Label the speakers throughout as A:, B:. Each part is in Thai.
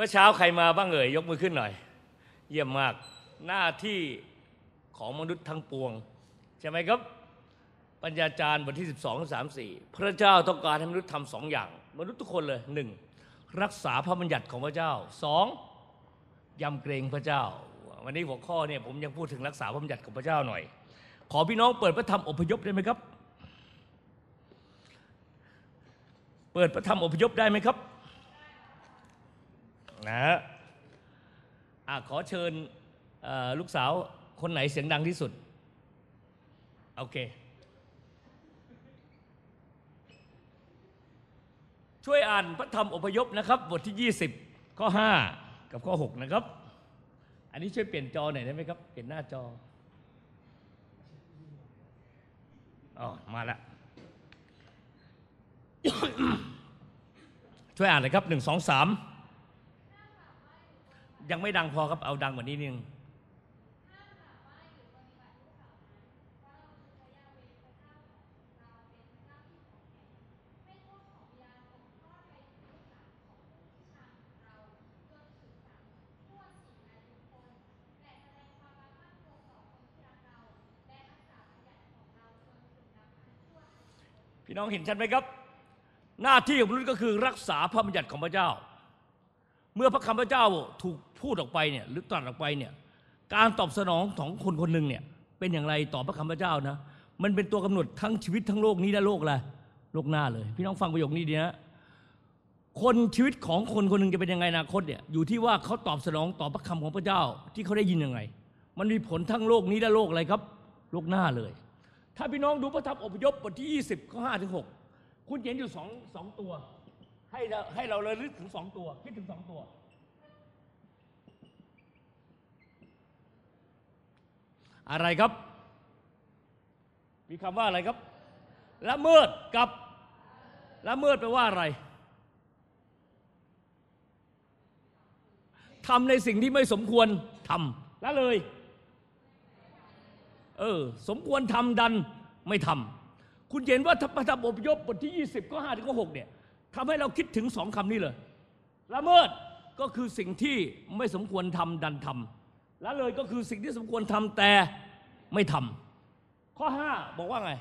A: มื่อเช้าใครมาบ้างเอ่ยยกมือขึ้นหน่อย เยี่ยมมากหน้าที่ของมนุษย์ทั้งปวง ใช่ไหมครับ ปัญญาจารย์บทที่ 12 3 4 พระเจ้าต้องการให้มนุษย์ทำสองอย่าง มนุษย์ทุกคนเลยหนึ่งรักษาพระบัญญัติของพระเจ้าสองยำเกรงพระเจ้า วันนี้หัวข้อเนี่ยผมยังพูดถึงรักษาพระบัญญัติของพระเจ้าหน่อย ขอพี่น้องเปิดพระธรรมอพยพได้ไหมครับ เปิดพระธรรมอพยพได้ไหมครับ นะฮะอะขอเชิญลูกสาวคนไหนเสียงดังที่สุด โอเค ช่วยอ่านพระธรรมอพยพนะครับ บทที่ 20 ข้อ 5 กับข้อ 6 นะครับ อันนี้ช่วยเปลี่ยนจอหน่อยได้ไหมครับ เปลี่ยนหน้าจออ๋อมาแล้วช่วยอ่านเลยครับหนึ่งสองสาม ยังไม่ดังพอครับเอาดังกว่านี้นึงพี่น้องเห็นชัดไหมครับ หน้าที่ของมนุษย์ก็คือรักษาพระบัญญัติของพระเจ้า เมื่อพระคำพระเจ้าถูก พูดออกไปเนี่ยหรือตรัสออกไปเนี่ยการตอบสนองของคนคนหนึ่งเนี่ยเป็นอย่างไรต่อพระคำพระเจ้านะมันเป็นตัวกำหนดทั้งชีวิตทั้งโลกนี้และโลกอะไรโลกหน้าเลย พี่น้องฟังประโยคนี้ดีนะคนชีวิตของคนคนหนึ่งจะเป็นยังไงอนาคตเนี่ยอยู่ที่ว่าเขาตอบสนองต่อพระคำของพระเจ้าที่เขาได้ยินยังไง มันมีผลทั้งโลกนี้และโลกอะไรครับ โลกหน้าเลย ถ้าพี่น้องดูพระธรรมอพยพบทที่ 20ข้อ5ถึง6คุณเห็นอยู่สองสองตัว ให้เราให้เราเลยลึกถึงสองตัวคิดถึงสองตัว อะไรครับ มีคำว่าอะไรครับ ละเมิดกับ ละเมิดแปลว่าอะไรทำในสิ่งที่ไม่สมควรทำละเลย เออ สมควรทำดันไม่ทำคุณเห็นว่าพระธรรมอพยพบทที่ 20ข้อ5ถึงข้อ6เนี่ยทำให้เราคิดถึงสองคำนี้เลย ละเมิดก็คือสิ่งที่ไม่สมควรทำดันทำ ละเลยก็คือสิ่งที่สมควรทำแต่ไม่ทำข้อ 5 บอกว่าไง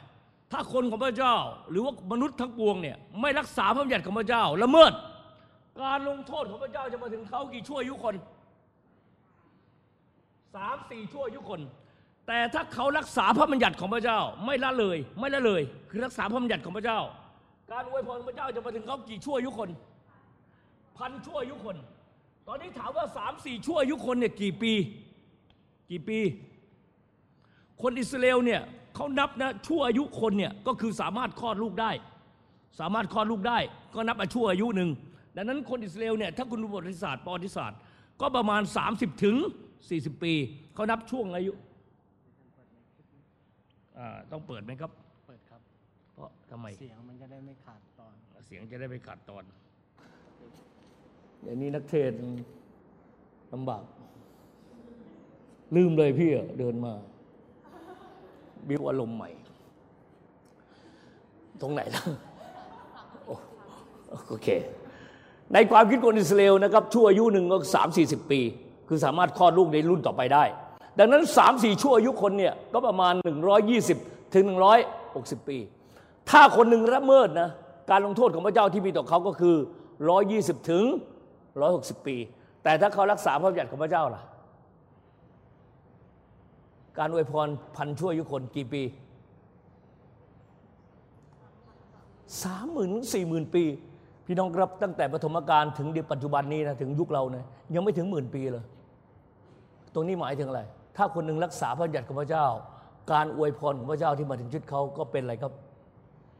A: ถ้าคนของพระเจ้า หรือว่ามนุษย์ทั้งปวงเนี่ยไม่รักษาพระบัญญัติของพระเจ้าละเมิด การลงโทษของพระเจ้าจะมาถึงเขากี่ชั่วอายุคนสามสี่ชั่วอายุคน แต่ถ้าเขารักษาพระบัญญัติของพระเจ้า ไม่ละเลย ไม่ละเลย คือรักษาพระบัญญัติของพระเจ้า การอวยพรของพระเจ้าจะมาถึงเขากี่ชั่วอายุคนพันชั่วอายุคน ตอนนี้ถามว่าสามสี่ชั่วอายุคนเนี่ยกี่ปี กี่ปี คนอิสราเอลเนี่ยเขานับนะชั่วอายุคนเนี่ยก็คือสามารถคลอดลูกได้ สามารถคลอดลูกได้ ก็นับอาชั่วอายุหนึ่งดังนั้นคนอิสราเอลเนี่ยถ้าคุณดูประวัติศาสตร์ประวัติศาสตร์ ก็ประมาณ 30 ถึง 40 ปีเขานับช่วงอายุอ่าต้องเปิดไหมครับ
B: เปิดครับ
A: เพราะทำไม
B: เสียงมันจะได้ไม่ขาดตอน
A: เสียงจะได้ไม่ขาดตอนเดี๋ยวนี้นักเทศน์ลำบาก ลืมเลยพี่เดินมา บิวอารมณ์ใหม่ ตรงไหนล่ะโอเค ในความคิดคนอิสราเอลนะครับชั่วอายุหนึ่งก็สามสี่สิบปี คือสามารถคลอดลูกในรุ่นต่อไปได้ ดังนั้นสามสี่ชั่วอายุคนเนี่ยก็ประมาณ120ถึง160ปี ถ้าคนหนึ่งละเมิดนะการลงโทษของพระเจ้าที่มีต่อเขาก็คือ120ถึง160ปี แต่ถ้าเขารักษาพระบัญญัติของพระเจ้าล่ะ การอวยพรพันชั่วยุคนกี่ปีสามหมื่นสี่หมื่นปี พี่น้องครับตั้งแต่ปฐมกาลถึงปัจจุบันนี้นะถึงยุคเราเนี่ยยังไม่ถึงหมื่นปีเลย ตรงนี้หมายถึงอะไร ถ้าคนหนึ่งรักษาพระบัญญัติของพระเจ้า การอวยพรของพระเจ้าที่มาถึงชีวิตเขาก็เป็นอะไรครับ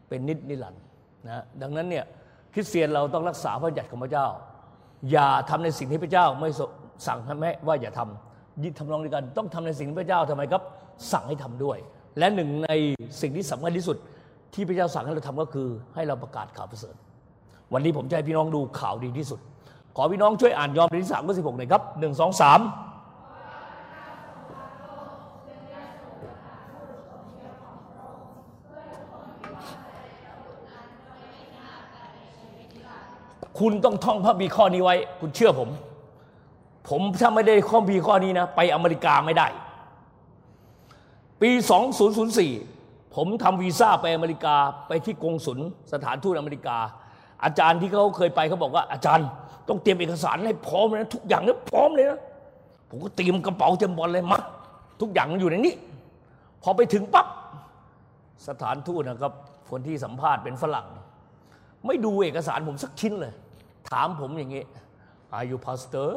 A: เป็นนิดนิรันดร์นะดังนั้นเนี่ยคริสเตียนเราต้องรักษาพระบัญญัติของพระเจ้า อย่าทำในสิ่งที่พระเจ้าไม่สั่งให้แม่ว่าอย่าทำ ยิทำนองเดียวกันต้องทำในสิ่งที่พระเจ้าทำไมครับ สั่งให้ทำด้วย และหนึ่งในสิ่งที่สำคัญที่สุด ที่พระเจ้าสั่งให้เราทำก็คือ ให้เราประกาศข่าวประเสริฐวันนี้ผมจะให้พี่น้องดูข่าวดีที่สุด ขอพี่น้องช่วยอ่านยอห์นบทที่สามข้อสิบหกหน่อยครับหนึ่งสองสามคุณต้องท่องพระบีข้อนี้ไว้ คุณเชื่อผม ผมถ้าไม่ได้ข้อบีข้อนี้นะ ไปอเมริกาไม่ได้ ปี 2004 ผมทำวีซ่าไปอเมริกาไปที่กงสุลสถานทูตอเมริกา อาจารย์ที่เขาเคยไปเขาบอกว่าอาจารย์ ต้องเตรียมเอกสารให้พร้อมเลยนะทุกอย่างเนี่ยพร้อมเลยนะผมก็เตรียมกระเป๋าเตรียมบอลเลยมาทุกอย่างอยู่ในนี้ พอไปถึงปั๊บสถานทูตนะครับคนที่สัมภาษณ์เป็นฝรั่ง ไม่ดูเอกสารผมสักชิ้นเลย ถามผมอย่างนี้ Are you pastor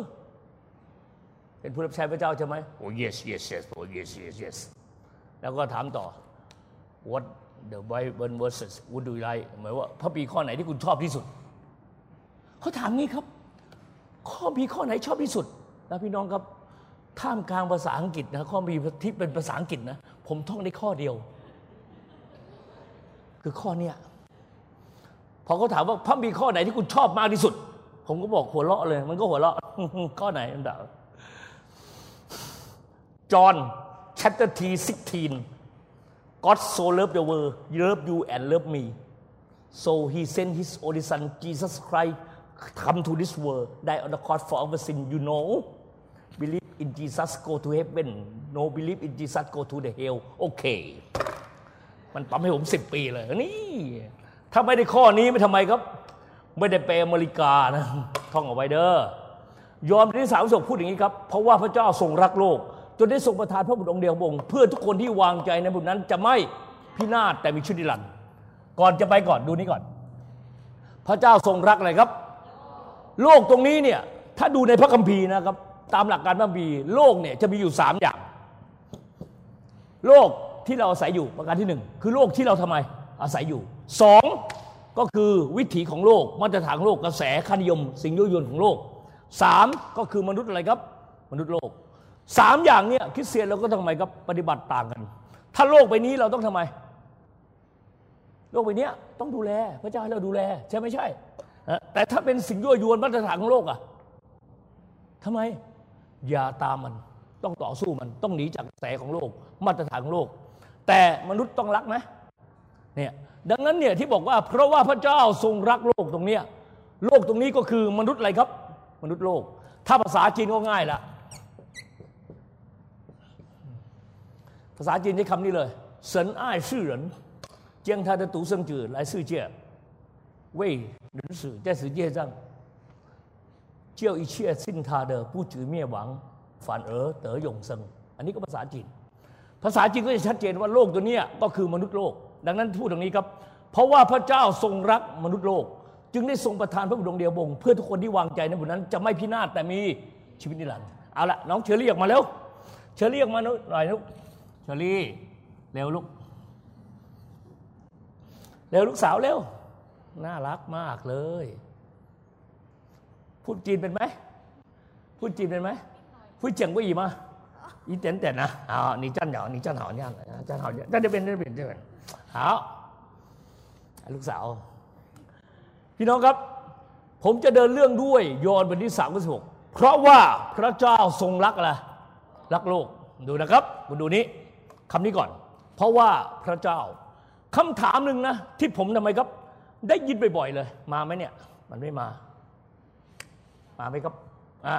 A: เป็นผู้รับใช้พระเจ้าใช่ไหมโอ้ yes yes yes โอ้ yes yes yes แล้วก็ถามต่อ what the Bible verses would you like หมายว่าพระปีข้อไหนที่คุณชอบที่สุด เขาถามงี้ครับ ข้อมีข้อไหนชอบที่สุดนะพี่น้องครับท่ามกลางภาษาอังกฤษนะข้อมีที่เป็นภาษาอังกฤษนะ ผมท่องได้ข้อเดียว คือข้อเนี้ยพอเขาถามว่าพระมีข้อไหนที่คุณชอบมากที่สุด ผมก็บอกหัวเราะเลย มันก็หัวเราะข้อไหนอันดับ จอห์น chapter 16 God so loved the world loved you and loved me so he sent his only son Jesus Christ come to this world die on the cross for our sin you know believe in Jesus go to heaven no believe in Jesus go to the hell okay มันปั๊มให้ผมสิบปีเลยนี่ ถ้าไม่ได้ข้อนี้ไม่ทำไมครับ ไม่ได้ไปอเมริกานะ ท่องเอาไว้เด้อยอมที่สาวสกพูดอย่างนี้ครับ เพราะว่าพระเจ้าทรงรักโลก จนได้ทรงประทานพระบุตรองค์เดียวองค์เพื่อทุกคนที่วางใจในบุตรนั้นจะไม่พินาศแต่มีชีวิตนิรันดร์ก่อนจะไปก่อนดูนี้ก่อน พระเจ้าทรงรักอะไรครับ โลกตรงนี้เนี่ยถ้าดูในพระคัมภีร์นะครับ ตามหลักการพระคัมภีร์โลกเนี่ยจะมีอยู่สามอย่าง โลกที่เราอาศัยอยู่ประการที่หนึ่งคือโลกที่เราทำไมอาศัยอยู่สองก็คือวิถีของโลกมาตรฐานของโลกกระแสค่านิยม สิ่งยุยวนของโลกสามก็คือมนุษย์อะไรครับ มนุษย์โลก สามอย่างเนี้ยคริสเตียนเราก็ทำไมครับปฏิบัติต่างกัน ถ้าโลกใบนี้เราต้องทำไม โลกใบนี้ต้องดูแล พระเจ้าให้เราดูแล ใช่ไม่ใช่ แต่ถ้าเป็นสิ่งยั่วยวนมาตรฐานของโลกอะทำไม อย่าตามมัน ต้องต่อสู้มัน ต้องหนีจากกระแสของโลก มาตรฐานของโลก แต่มนุษย์ต้องรักไหมเนี่ยดังนั้นเนี่ยที่บอกว่าเพราะว่าพระเจ้าทรงรักโลกตรงเนี้ยโลกตรงนี้ก็คือมนุษย์อะไรครับ มนุษย์โลก ถ้าภาษาจีนก็ง่ายละ ภาษาจีนใช้คำนี้เลย神爱世人将他的独生子来世界为人死在世界上叫一切信他的不至灭亡反而得永生อันนี้ก็ภาษาจีน ภาษาจีนก็จะชัดเจนว่าโลกตัวนี้ก็คือมนุษย์โลก ดังนั้นพูดตรงนี้ครับ เพราะว่าพระเจ้าทรงรักมนุษย์โลก จึงได้ทรงประทานพระบุตรดวงเดียวบงเพื่อทุกคนที่วางใจในบุตรนั้น จะไม่พินาศแต่มีชีวิตนิรันดร์เอาละน้องเชอรี่ออกมาแล้วเชอรี่ออกมาหน่อยลูก ชอรี่ เร็วลูก เร็วลูกสาวเร็ว น่ารักมากเลย พูดจีนเป็นไหม พูดจีนเป็นไหม พูดเจียงกุยมาอีเต็นเต็นนะอ๋อนี่จันเหรอนี่จันเหรอเนี่ยจันเหรอเนี่ยจันจะเป็นจะเป็นจะเป็นเอาลูกสาว พี่น้องครับ ผมจะเดินเรื่องด้วยยอห์นบทที่สามข้อสิบหกเพราะว่าพระเจ้าทรงรักอะไรรักโลก ดูนะครับ คุณดูนี้ คำนี้ก่อน เพราะว่าพระเจ้าคำถามหนึ่งนะ ที่ผมทำไมครับ ได้ยินบ่อยๆเลย มาไหมเนี่ย มันไม่มา มาไหมครับ อ่า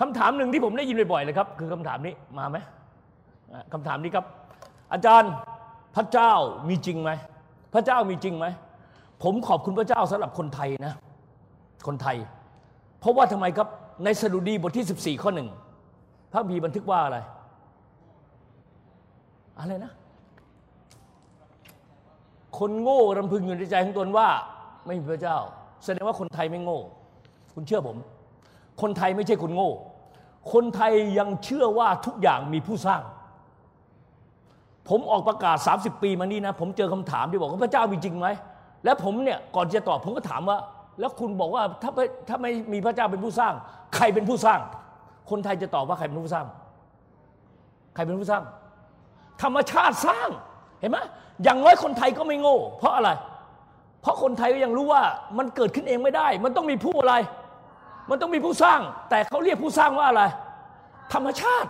A: คำถามหนึ่งที่ผมได้ยินบ่อยๆเลยครับ คือคำถามนี้มาไหมคำถามนี้ครับ อาจารย์พระเจ้ามีจริงไหมพระเจ้ามีจริงไหมผมขอบคุณพระเจ้าสำหรับคนไทยนะ คนไทย เพราะว่าทำไมครับในสดุดีบทที่ 14 ข้อหนึ่งพระบีบันทึกว่าอะไร อะไรนะ คนโง่รำพึงอยู่ในใจของตนว่า ไม่มีพระเจ้า แสดงว่าคนไทยไม่โง่ คุณเชื่อผม คนไทยไม่ใช่คนโง่ คนไทยยังเชื่อว่าทุกอย่างมีผู้สร้าง ผมออกประกาศ 30 ปีมานี้นะ ผมเจอคำถามที่บอกว่าพระเจ้ามีจริงไหม แล้วผมเนี่ยก่อนจะตอบผมก็ถามว่า แล้วคุณบอกว่าถ้าถ้าไม่มีพระเจ้าเป็นผู้สร้าง ใครเป็นผู้สร้าง คนไทยจะตอบว่าใครเป็นผู้สร้าง ใครเป็นผู้สร้าง ธรรมชาติสร้างเห็นไหมอย่างน้อยคนไทยก็ไม่โง่ เพราะอะไร เพราะคนไทยก็ยังรู้ว่ามันเกิดขึ้นเองไม่ได้ มันต้องมีผู้อะไร มันต้องมีผู้สร้าง แต่เขาเรียกผู้สร้างว่าอะไร ธรรมชาติ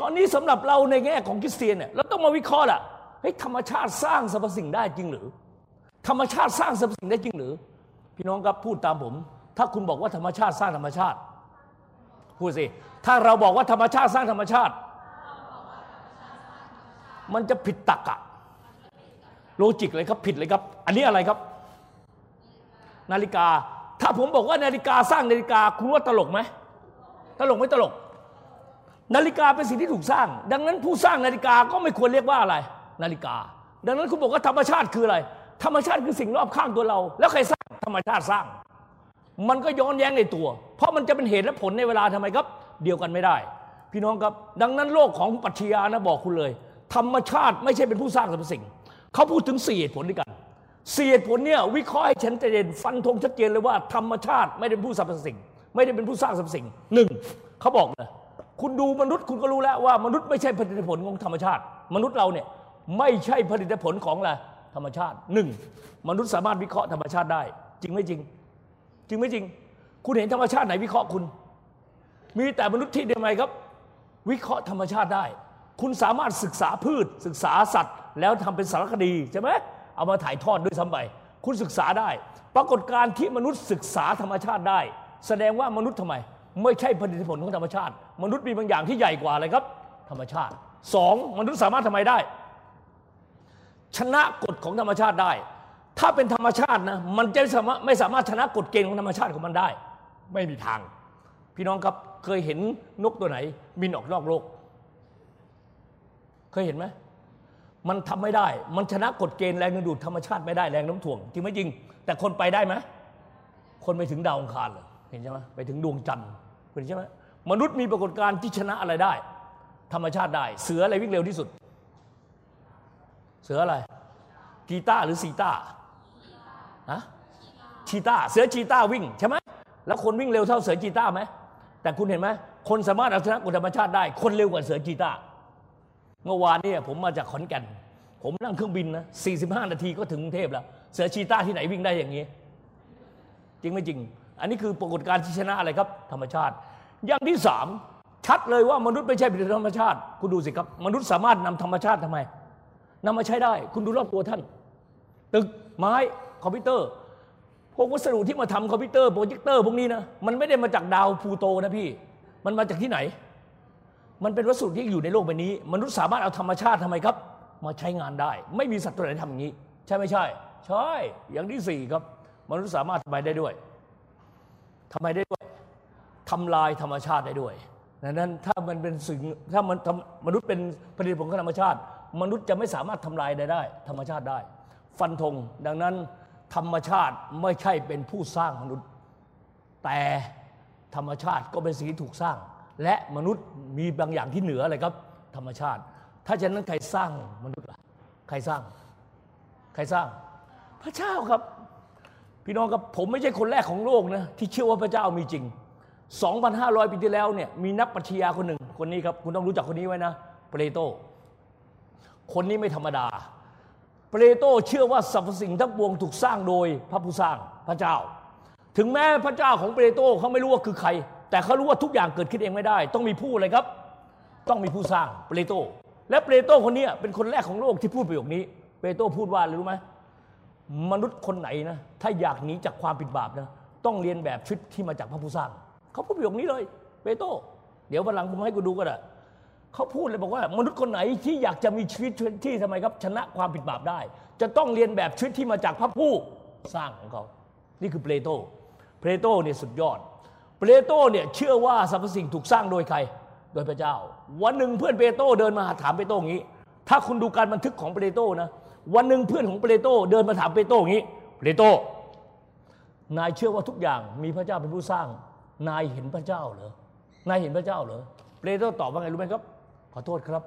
A: ตอนนี้สำหรับเราในแง่ของคริสเตียนเนี่ยเราต้องมาวิเคราะห์ละเฮ้ยธรรมชาติสร้างสรรพสิ่งได้จริงหรือ ธรรมชาติสร้างสรรพสิ่งได้จริงหรือ พี่น้องครับพูดตามผม ถ้าคุณบอกว่าธรรมชาติสร้างธรรมชาติ พูดสิถ้าเราบอกว่าธรรมชาติสร้างธรรมชาติ มันจะผิดตักอะโลจิกเลยครับผิดเลยครับ อันนี้อะไรครับ นาฬิกา ถ้าผมบอกว่านาฬิกาสร้างนาฬิกาคุณว่าตลกไหมตลกไม่ตลก นาฬิกาเป็นสิ่งที่ถูกสร้าง ดังนั้นผู้สร้างนาฬิกาก็ไม่ควรเรียกว่าอะไร นาฬิกา ดังนั้นคุณบอกว่าธรรมชาติคืออะไร ธรรมชาติคือสิ่งรอบข้างตัวเรา แล้วใครสร้างธรรมชาติสร้าง มันก็ย้อนแย้งในตัว เพราะมันจะเป็นเหตุและผลในเวลาทำไมครับ เดียวกันไม่ได้ พี่น้องครับ ดังนั้นโลกของปรัชญานะบอกคุณเลย ธรรมชาติไม่ใช่เป็นผู้สร้างสรรพสิ่ง เขาพูดถึงสี่เหตุผลด้วยกันสี่เหตุผลเนี่ยวิเคราะห์ให้ชัดเจนฟันธงชัดเจนเลยว่าธรรมชาติไม่ได้เป็นผู้สรรพสิ่ง ไม่ได้เป็นผู้สร้างสรรพสิ่งหนึ่งเขาบอกเลยคุณดูมนุษย์คุณก็รู้แล้วว่ามนุษย์ไม่ใช่ผลิตผลของธรรมชาติ มนุษย์เราเนี่ยไม่ใช่ผลิตผลของอะไรธรรมชาติหนึ่งมนุษย์สามารถวิเคราะห์ธรรมชาติได้ จริงไม่จริง จริงไม่จริง คุณเห็นธรรมชาติไหนวิเคราะห์คุณ มีแต่มนุษย์ที่เดียวไงครับ วิเคราะห์ธรรมชาติได้ คุณสามารถศึกษาพืช ศึกษาสัตว์ แล้วทำเป็นสารคดีใช่ไหมเอามาถ่ายทอดด้วยซ้ำไปคุณศึกษาได้ ปรากฏการณ์ที่มนุษย์ศึกษาธรรมชาติได้ แสดงว่ามนุษย์ทำไม ไม่ใช่ผลิตผลของธรรมชาติ มนุษย์มีบางอย่างที่ใหญ่กว่าอะไรครับ ธรรมชาติสองมนุษย์สามารถทำไมได้ ชนะกฎของธรรมชาติได้ ถ้าเป็นธรรมชาตินะมันจะไม่สามารถชนะกฎเกณฑ์ของธรรมชาติของมันได้ ไม่มีทาง พี่น้องครับเคยเห็นนกตัวไหนบินออกนอกโลก เคยเห็นไหมมันทำไม่ได้ มันชนะกฎเกณฑ์แรงดึงดูดธรรมชาติไม่ได้แรงน้ำถ่วงจริงไหมจริง แต่คนไปได้ไหมคนไปถึงดาวองคารเลยเห็นใช่ไหมไปถึงดวงจันทร์เห็นใช่ไหมมนุษย์มีปรากฏการณ์ที่ชนะอะไรได้ ธรรมชาติได้ เสืออะไรวิ่งเร็วที่สุด เสืออะไร กีตาหรือซีตาฮะชีตาเสือชีตาวิ่งใช่ไหมแล้วคนวิ่งเร็วเท่าเสือชีตาไหมแต่คุณเห็นไหมคนสามารถเอาชนะกฎธรรมชาติได้ คนเร็วกว่าเสือชีตา เมื่อวานเนี่ยผมมาจากขอนแก่น ผมนั่งเครื่องบินนะ45 นาทีก็ถึงกรุงเทพแล้ว เสือชีต้าที่ไหนวิ่งได้อย่างนี้ จริงไม่จริง อันนี้คือปรากฏการณ์ที่ชนะอะไรครับ ธรรมชาติ อย่างที่สามชัดเลยว่ามนุษย์ไม่ใช่เป็นธรรมชาติ คุณดูสิครับ มนุษย์สามารถนำธรรมชาติทำไมนำมาใช้ได้ คุณดูรอบตัวท่าน ตึกไม้คอมพิวเตอร์ พวกวัสดุที่มาทำคอมพิวเตอร์โปรเจคเตอร์พวกนี้นะ มันไม่ได้มาจากดาวพลูโตนะพี่ มันมาจากที่ไหน มันเป็นวัสดุที่อยู่ในโลกใบนี้ มนุษย์สามารถเอาธรรมชาติทำไมครับ มาใช้งานได้ ไม่มีสัตว์ตัวไหนทำอย่างนี้ ใช่ไม่ใช่ ใช่ อย่างที่สี่ครับ มนุษย์สามารถทำไมได้ด้วยทำไมได้ด้วยทำลายธรรมชาติได้ด้วยดังนั้นถ้ามันเป็นสิ่งถ้ามันมนุษย์เป็นผลิตผลของธรรมชาติ มนุษย์จะไม่สามารถทำลายได้ได้ ธรรมชาติได้ ฟันธงดังนั้นธรรมชาติไม่ใช่เป็นผู้สร้างมนุษย์ แต่ธรรมชาติก็เป็นสิ่งที่ถูกสร้าง และมนุษย์มีบางอย่างที่เหนืออะไรครับ ธรรมชาติ ถ้าฉะนั้นใครสร้างมนุษย์ล่ะใครสร้าง ใครสร้าง พระเจ้าครับ พี่น้องครับผมไม่ใช่คนแรกของโลกนะที่เชื่อว่าพระเจ้ามีจริง 2,500 ปีที่แล้วเนี่ยมีนักปรัชญาคนหนึ่งคนนี้ครับคุณต้องรู้จักคนนี้ไว้นะเปรโตคนนี้ไม่ธรรมดา เปรโตเชื่อว่าสรรพสิ่งทั้งปวงถูกสร้างโดยพระผู้สร้างพระเจ้า ถึงแม้พระเจ้าของเปรโตเขาไม่รู้ว่าคือใคร แต่เขารู้ว่าทุกอย่างเกิดขึ้นเองไม่ได้ ต้องมีผู้อะไรครับ ต้องมีผู้สร้างเปโตและเปโตคนนี้เป็นคนแรกของโลกที่พูดประโยคนี้เปโตพูดว่ารู้ไหมมนุษย์คนไหนนะถ้าอยากหนีจากความผิดบาปนะต้องเรียนแบบชุดที่มาจากพระผู้สร้างเขาพูดประโยคนี้เลยเปโตเดี๋ยววันหลังผมให้กูดูก็ได้เขาพูดเลยบอกว่ามนุษย์คนไหนที่อยากจะมีชีวิตที่ทำไมครับ ชนะความผิดบาปได้ จะต้องเรียนแบบชีวิตที่มาจากพระผู้สร้างของเขา นี่คือเปโตเปโตเนี่ยสุดยอด เปโตรเนี่ยเชื่อว่าสรรพสิ่งถูกสร้างโดยใคร โดยพระเจ้า วันหนึ่งเพื่อนเปโตรเดินมาถามเปโตอย่างนี้ ถ้าคุณดูการบันทึกของเปโตรนะ วันหนึ่งเพื่อนของเปโตรเดินมาถามเปโตอย่างนี้เปโตรนายเชื่อว่าทุกอย่างมีพระเจ้าเป็นผู้สร้าง นายเห็นพระเจ้าเหรอนายเห็นพระเจ้าเหรอเปโตรตอบว่าไงรู้ไหมครับ ขอโทษครับ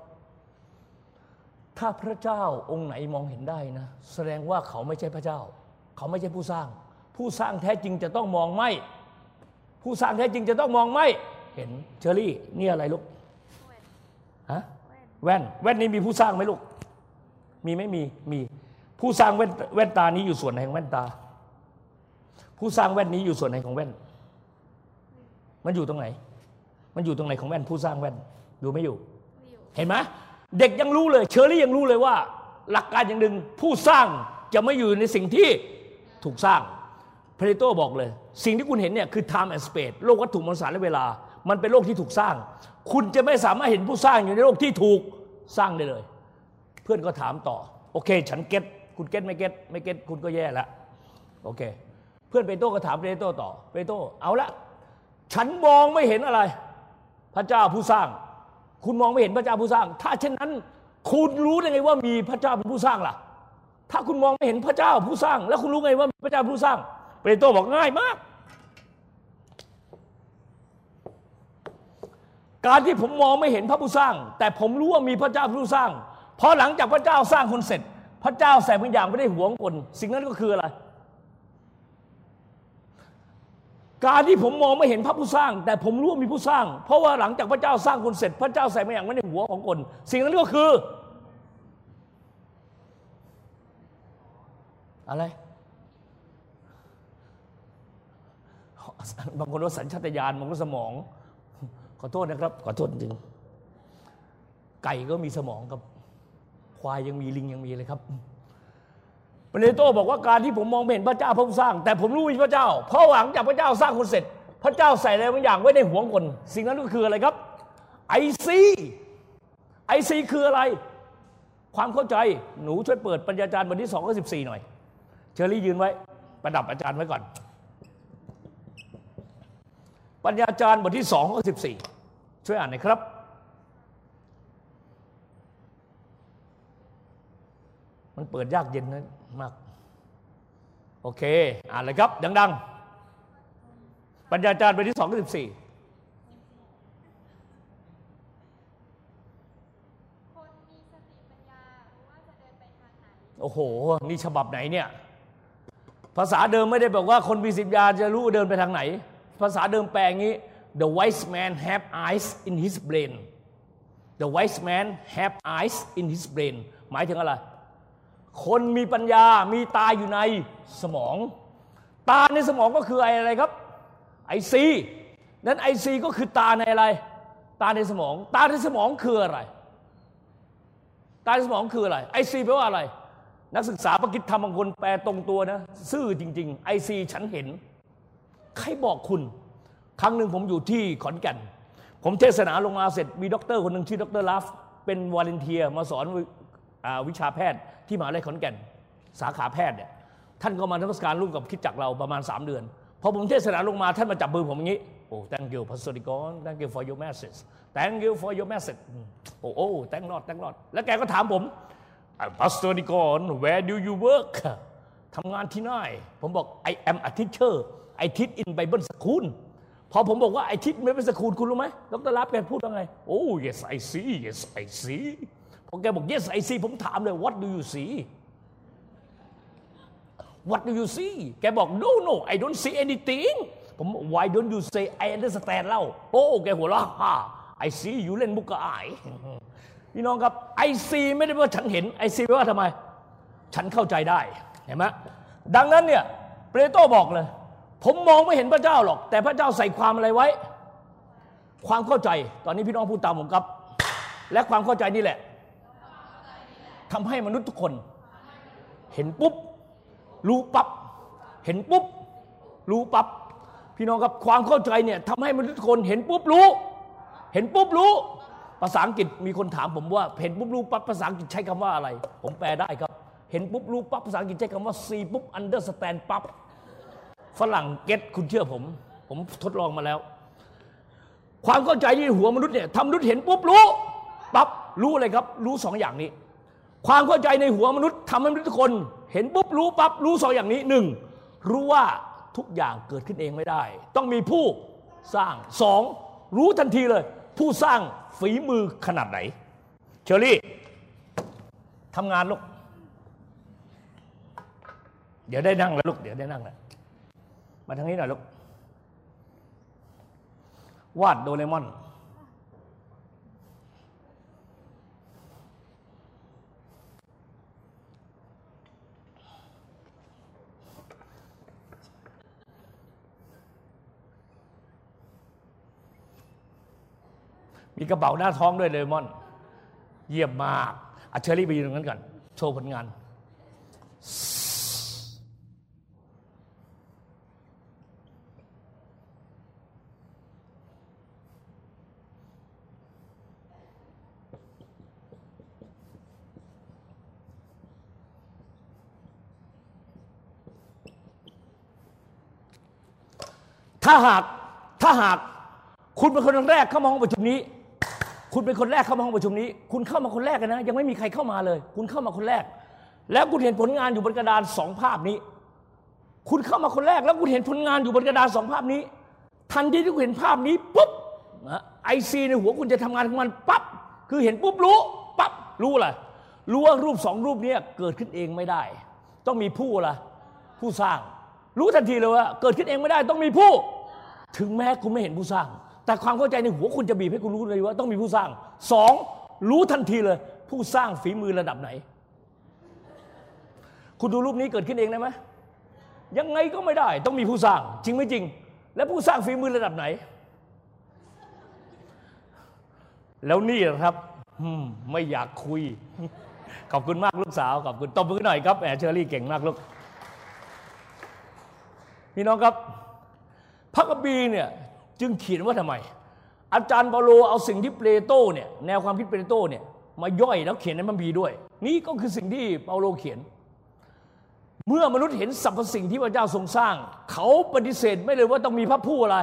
A: ถ้าพระเจ้าองค์ไหนมองเห็นได้นะ แสดงว่าเขาไม่ใช่พระเจ้า เขาไม่ใช่ผู้สร้าง ผู้สร้างแท้จริงจะต้องมองไม่ ผู้สร้างแท้จริงจะต้องมองไม่เห็นเชอรี่นี่อะไรลูกฮะแว่นแว่นนี้มีผู้สร้างไหมลูก มีไม่มีมีผู้สร้างแว่นแว่นตานี้อยู่ส่วนไหนของแว่นตา ผู้สร้างแว่นนี้อยู่ส่วนไหนของแว่น มันอยู่ตรงไหน มันอยู่ตรงไหนของแว่น ผู้สร้างแว่นอยู่ไม่อยู่ เห็นไหมเด็กยังรู้เลย เชอรี่ยังรู้เลยว่า หลักการอย่างหนึ่งผู้สร้างจะไม่อยู่ในสิ่งที่ถูกสร้างเพลโตบอกเลย สิ่งที่คุณเห็นเนี่ยคือ time and space โลกวัตถุมวลสารและเวลา มันเป็นโลกที่ถูกสร้าง คุณจะไม่สามารถเห็นผู้สร้างอยู่ในโลกที่ถูกสร้างได้เลย เพื่อนก็ถามต่อ โอเค ฉัน get คุณ get ไม่ get ไม่ get คุณก็แย่แล้วโอเค เพื่อนเปโตรก็ถามเปโตรต่อเปโตรเอาละฉันมองไม่เห็นอะไร พระเจ้าผู้สร้าง คุณมองไม่เห็นพระเจ้าผู้สร้าง ถ้าเช่นนั้น คุณรู้ได้ไงว่ามีพระเจ้าเป็นผู้สร้างล่ะ ถ้าคุณมองไม่เห็นพระเจ้าผู้สร้าง แล้วคุณรู้ไงว่าพระเจ้าผู้สร้างเปโตรบอกง่ายมาก การที่ผมมองไม่เห็นพระผู้สร้าง แต่ผมรู้ว่ามีพระเจ้าผู้สร้างพอหลังจากพระเจ้าสร้างคนเสร็จ พระเจ้าใส่บางอย่างไม่ได้หวงคน สิ่งนั้นก็คืออะไร การที่ผมมองไม่เห็นพระผู้สร้าง แต่ผมรู้ว่ามีผู้สร้าง เพราะว่าหลังจากพระเจ้าสร้างคนเสร็จ พระเจ้าใส่บางอย่างไว้ในหัวของคน สิ่งนั้นก็คือ อะไรบางคนว่าสัญชาตญาณบางคนสมอง ขอโทษนะครับ ขอโทษจริง ไก่ก็มีสมองครับ ควายยังมีลิงยังมีเลยครับเปเนโตบอกว่าการที่ผมมองไม่เห็นพระเจ้าพระผู้สร้าง แต่ผมรู้มีพระเจ้า เพราะหลังจากพระเจ้าสร้างคนเสร็จ พระเจ้าใส่อะไรบางอย่างไว้ในหัวคน สิ่งนั้นก็คืออะไรครับไอซีไอซีคืออะไร ความเข้าใจหนูช่วยเปิดปัญญาจารย์บทที่สองข้อสิบสี่หน่อย เชอรี่ยืนไว้ ประดับอาจารย์ไว้ก่อน ปัญญาจารย์บทที่สองข้อสิบสี่ช่วยอ่านหน่อยครับ มันเปิดยากเย็นนะมาก โอเค อ่านเลยครับ ดัง ๆ ปัญญาจารย์บทที่สองข้อสิบสี่โอ้โห นี่ฉบับไหนเนี่ย ภาษาเดิมไม่ได้บอกว่าคนมีสิบญาจะรู้เดินไปทางไหน ภาษาเดิมแปลงี้ the wise man have eyes in his brain the wise man have eyes in his brain หมายถึงอะไร คนมีปัญญามีตาอยู่ในสมอง ตาในสมองก็คืออะไรครับไอซีนั้นไอซีก็คือตาในอะไร ตาในสมอง ตาในสมองคืออะไร ตาในสมองคืออะไร I see แปลว่าอะไร นักศึกษาพระคริสตธรรมบางคนแปลตรงตัวนะ ซื่อจริง ๆ I see ฉันเห็น ใครบอกคุณ ครั้งหนึ่งผมอยู่ที่ขอนแก่น ผมเทศนาลงมาเสร็จมีด็อกเตอร์คนหนึ่งชื่อด็อกเตอร์ลาฟเป็น volunteer มาสอนวิอ่าวิชาแพทย์ที่มหาลัยขอนแก่น สาขาแพทย์เนี่ยท่านก็มาทำการร่วมกับคริสตจักรเราประมาณ 3 เดือนพอผมเทศนาลงมาท่านมาจับมือผมอย่างนี้โอ้ thank you pastor Digon thank you for your message thank you for your message โอ้โอ้ thank Lord thank Lord แล้วแกก็ถามผม pastor Digon where do you work ทำงานที่ไหนผมบอก I am a teacher I teach in Bible school พอผมบอกว่า I teach in Bible school คุณรู้ไหมดรลาฟแกพูดว่าไง โอ้ yes I see yes I see พอแกบอก yes I see ผมถามเลย what do you see What do you see แกบอก no no I don't see anything ผม why don't you say I understand เล่าโอ้แกหัวเราะฮ่า I see อยู่เล่นมุกกะอายพี่น้องครับ I see ไม่ได้ว่าฉันเห็น I see แปลว่าทำไม ฉันเข้าใจได้ เห็นไหมดังนั้นเนี่ยเปโตรบอกเลย ผมมองไม่เห็นพระเจ้าหรอก แต่พระเจ้าใส่ความอะไรไว้ ความเข้าใจ ตอนนี้พี่น้องพูดตามผมครับ และความเข้าใจนี่แหละทำให้มนุษย์ทุกคน เห็นปุ๊บ รู้ปับ๊บเห็นปุ๊บ รู้ปับ๊บพี่น้องครับความเข้าใจเนี่ยทำให้มนุษย์ทุกคน เห็นปุ๊บรู้ เห็นปุ๊บรู้ ภาษาอังกฤษมีคนถามผมว่า เห็นปุ๊บรู้ปั๊บภาษาอังกฤษใช้คำว่าอะไร ผมแปลได้ครับ เห็นปุ๊บรู้ปั๊บภาษาอังกฤษใช้คำว่า see ปุ๊บ understand ปั๊บ ฝรั่งเก็ตคุณเชื่อผม ผมทดลองมาแล้ว ความเข้าใจที่หัวมนุษย์เนี่ยทำมนุษย์เห็นปุ๊บรู้ปั๊บรู้อะไรครับ รู้สองอย่างนี้ ความเข้าใจในหัวมนุษย์ทำให้มนุษย์ทุกคนเห็นปุ๊บรู้ปั๊บรู้สองอย่างนี้หนึ่งรู้ว่าทุกอย่างเกิดขึ้นเองไม่ได้ ต้องมีผู้สร้างสองรู้ทันทีเลย ผู้สร้างฝีมือขนาดไหน เชอรี่ทำงานลูก เดี๋ยวได้นั่งแล้วลูก เดี๋ยวได้นั่งแล้ว มาทางนี้หน่อยลูก วาดโดเรมอน มีกระเป๋าหน้าท้องด้วยโดเรมอน เยี่ยมมาก อัเชอรี่ไปยืนตรงนั้นก่อน โชว์ผลงาน ถ้าหากถ้าหากคุณเป็นคนแรกเข้ามาห้องประชุมนี้ คุณเป็นคนแรกเข้ามาห้องประชุมนี้ คุณเข้ามาคนแรกกันนะ ยังไม่มีใครเข้ามาเลย คุณเข้ามาคนแรก แล้วคุณเห็นผลงานอยู่บนกระดานสองภาพนี้ คุณเข้ามาคนแรก แล้วคุณเห็นผลงานอยู่บนกระดานสองภาพนี้ ทันทีที่คุณเห็นภาพนี้ปุ๊บไอซีในหัวคุณจะทำงานของมันปั๊บคือเห็นปุ๊บรู้ปั๊บรู้อะไรรู้ว่ารูปสองรูปนี้เกิดขึ้นเองไม่ได้ ต้องมีผู้ละผู้สร้าง รู้ทันทีเลยว่าเกิดขึ้นเองไม่ได้ต้องมีผู้ ถึงแม้คุณไม่เห็นผู้สร้าง แต่ความเข้าใจในหัวคุณจะบีบให้คุณรู้เลยว่าต้องมีผู้สร้างสองรู้ทันทีเลย ผู้สร้างฝีมือระดับไหน คุณดูรูปนี้เกิดขึ้นเองได้ไหมยังไงก็ไม่ได้ ต้องมีผู้สร้าง จริงไม่จริง และผู้สร้างฝีมือระดับไหน แล้วนี่นะครับไม่อยากคุย ขอบคุณมากลูกสาวขอบคุณตบมือหน่อยครับแหมเชอรี่เก่งมากลูกพี่น้องครับ พระกบีเนี่ยจึงเขียนว่าทำไม อาจารย์เปาโลเอาสิ่งที่เปโตเนี่ยแนวความคิดเปโตเนี่ยมาย่อยแล้วเขียนในพระบีด้วย นี่ก็คือสิ่งที่เปาโลเขียน เมื่อมนุษย์เห็นสรรพสิ่งที่พระเจ้าทรงสร้าง เขาปฏิเสธไม่เลยว่าต้องมีพระผู้อะไร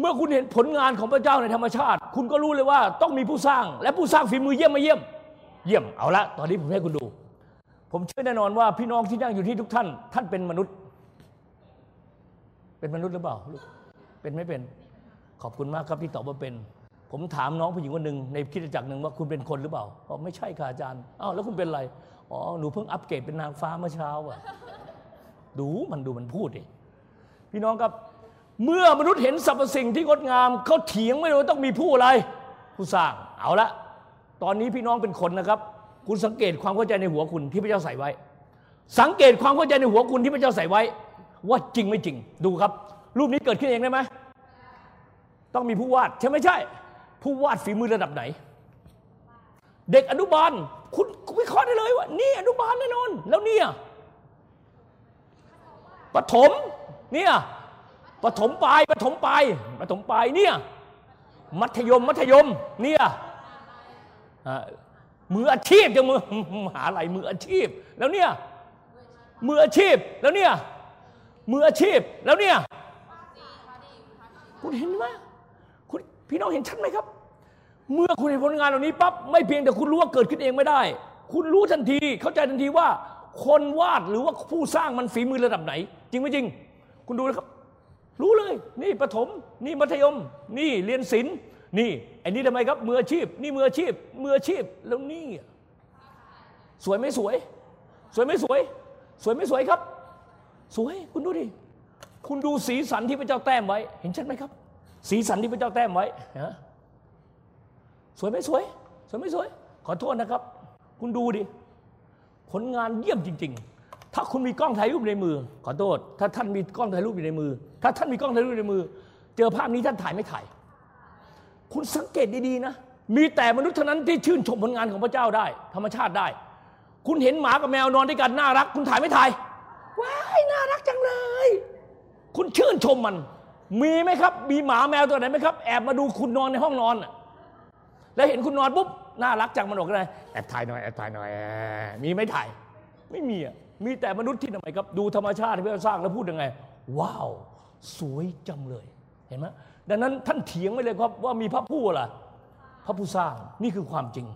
A: เมื่อคุณเห็นผลงานของพระเจ้าในธรรมชาติ คุณก็รู้เลยว่าต้องมีผู้สร้าง และผู้สร้างฝีมือเยี่ยมมาเยี่ยม เยี่ยมเอาละตอนนี้ผมให้คุณดู ผมเชื่อแน่นอนว่าพี่น้องที่นั่งอยู่ที่ทุกท่าน ท่านเป็นมนุษย์ เป็นมนุษย์หรือเปล่าลูกเป็นไม่เป็น ขอบคุณมากครับที่ตอบว่าเป็น ผมถามน้องผู้หญิงคนหนึ่งในคิดจักรหนึ่งว่าคุณเป็นคนหรือเปล่าบอกไม่ใช่ค่ะอาจารย์อ้าวแล้วคุณเป็นอะไรอ๋อหนูเพิ่งอัปเกรดเป็นนางฟ้าเมื่อเช้าอะดูมันดูมันพูดดิพี่น้องครับเมื่อมนุษย์เห็นสรรพสิ่งที่งดงามเขาเถียงไม่ได้ว่าต้องมีผู้อะไร ผู้สร้างเอาละตอนนี้พี่น้องเป็นคนนะครับ คุณสังเกตความเข้าใจในหัวคุณที่พระเจ้าใส่ไว้ สังเกตความเข้าใจในหัวคุณที่พระเจ้าใส่ไว้ ว่าจริงไม่จริง ดูครับ รูปนี้เกิดขึ้นเองได้ไหมต้องมีผู้วาดใช่ไหมใช่ ผู้วาดฝีมือระดับไหน เด็กอนุบาล คุณวิเคราะห์ได้เลยว่า นี่อนุบาลแน่นอน แล้วเนี่ยปฐมเนี่ยปฐมปลายปฐมปลายปฐมปลายเนี่ยมัธยมมัธยมเนี่ยมืออาชีพจะมือมหาลัยมืออาชีพ แล้วเนี่ยมืออาชีพแล้วเนี่ย มืออาชีพแล้วเนี่ย คุณเห็นไหมคุณพี่น้องเห็นชัดไหมครับ เมื่อคุณเห็นผลงานเหล่านี้ปั๊บไม่เพียงแต่คุณรู้ว่าเกิดขึ้นเองไม่ได้ คุณรู้ทันที เข้าใจทันทีว่า คนวาดหรือว่าผู้สร้างมันฝีมือระดับไหน จริงไม่จริง คุณดูนะครับ รู้เลย นี่ประถม นี่มัธยม นี่เรียนศิลป์นี่ไอ้นี่ทำไมครับมืออาชีพ นี่มืออาชีพมืออาชีพแล้วนี่สวยไม่สวย สวยไม่สวย สวยไม่สวยครับ สวยคุณดูดิคุณดูสีสันที่พระเจ้าแต้มไว้ เห็นชัดไหมครับ สีสันที่พระเจ้าแต้มไว้ฮะสวยไหมสวย สวยไม่สวย ขอโทษนะครับ คุณดูดิผลงานเยี่ยมจริง ๆ ถ้าคุณมีกล้องถ่ายรูปในมือ ขอโทษ ถ้าท่านมีกล้องถ่ายรูปอยู่ในมือ ถ้าท่านมีกล้องถ่ายรูปในมือ เจอภาพนี้ท่านถ่ายไม่ถ่าย คุณสังเกตดีๆนะมีแต่มนุษย์เท่านั้นที่ชื่นชมผลงานของพระเจ้าได้ ธรรมชาติได้ คุณเห็นหมากับแมวนอนด้วยกันน่ารัก คุณถ่ายไม่ถ่าย ว้ายน่ารักจังเลย คุณชื่นชมมัน มีไหมครับ มีหมาแมวตัวไหนไหมครับ แอบมาดูคุณนอนในห้องนอนน่ะแล้วเห็นคุณนอนปุ๊บน่ารักจังมันออกเลยแอบถ่ายหน่อยแอบถ่ายหน่อยมีไหมถ่าย ไม่มีอะมีแต่มนุษย์ที่ทำไมครับ ดูธรรมชาติที่พระเจ้าสร้างแล้วพูดยังไง ว้าว สวยจังเลยเห็นไหมดังนั้นท่านเถียงไม่เลยครับว่ามีพระผู้ล่ะพระผู้สร้างนี่คือความจริง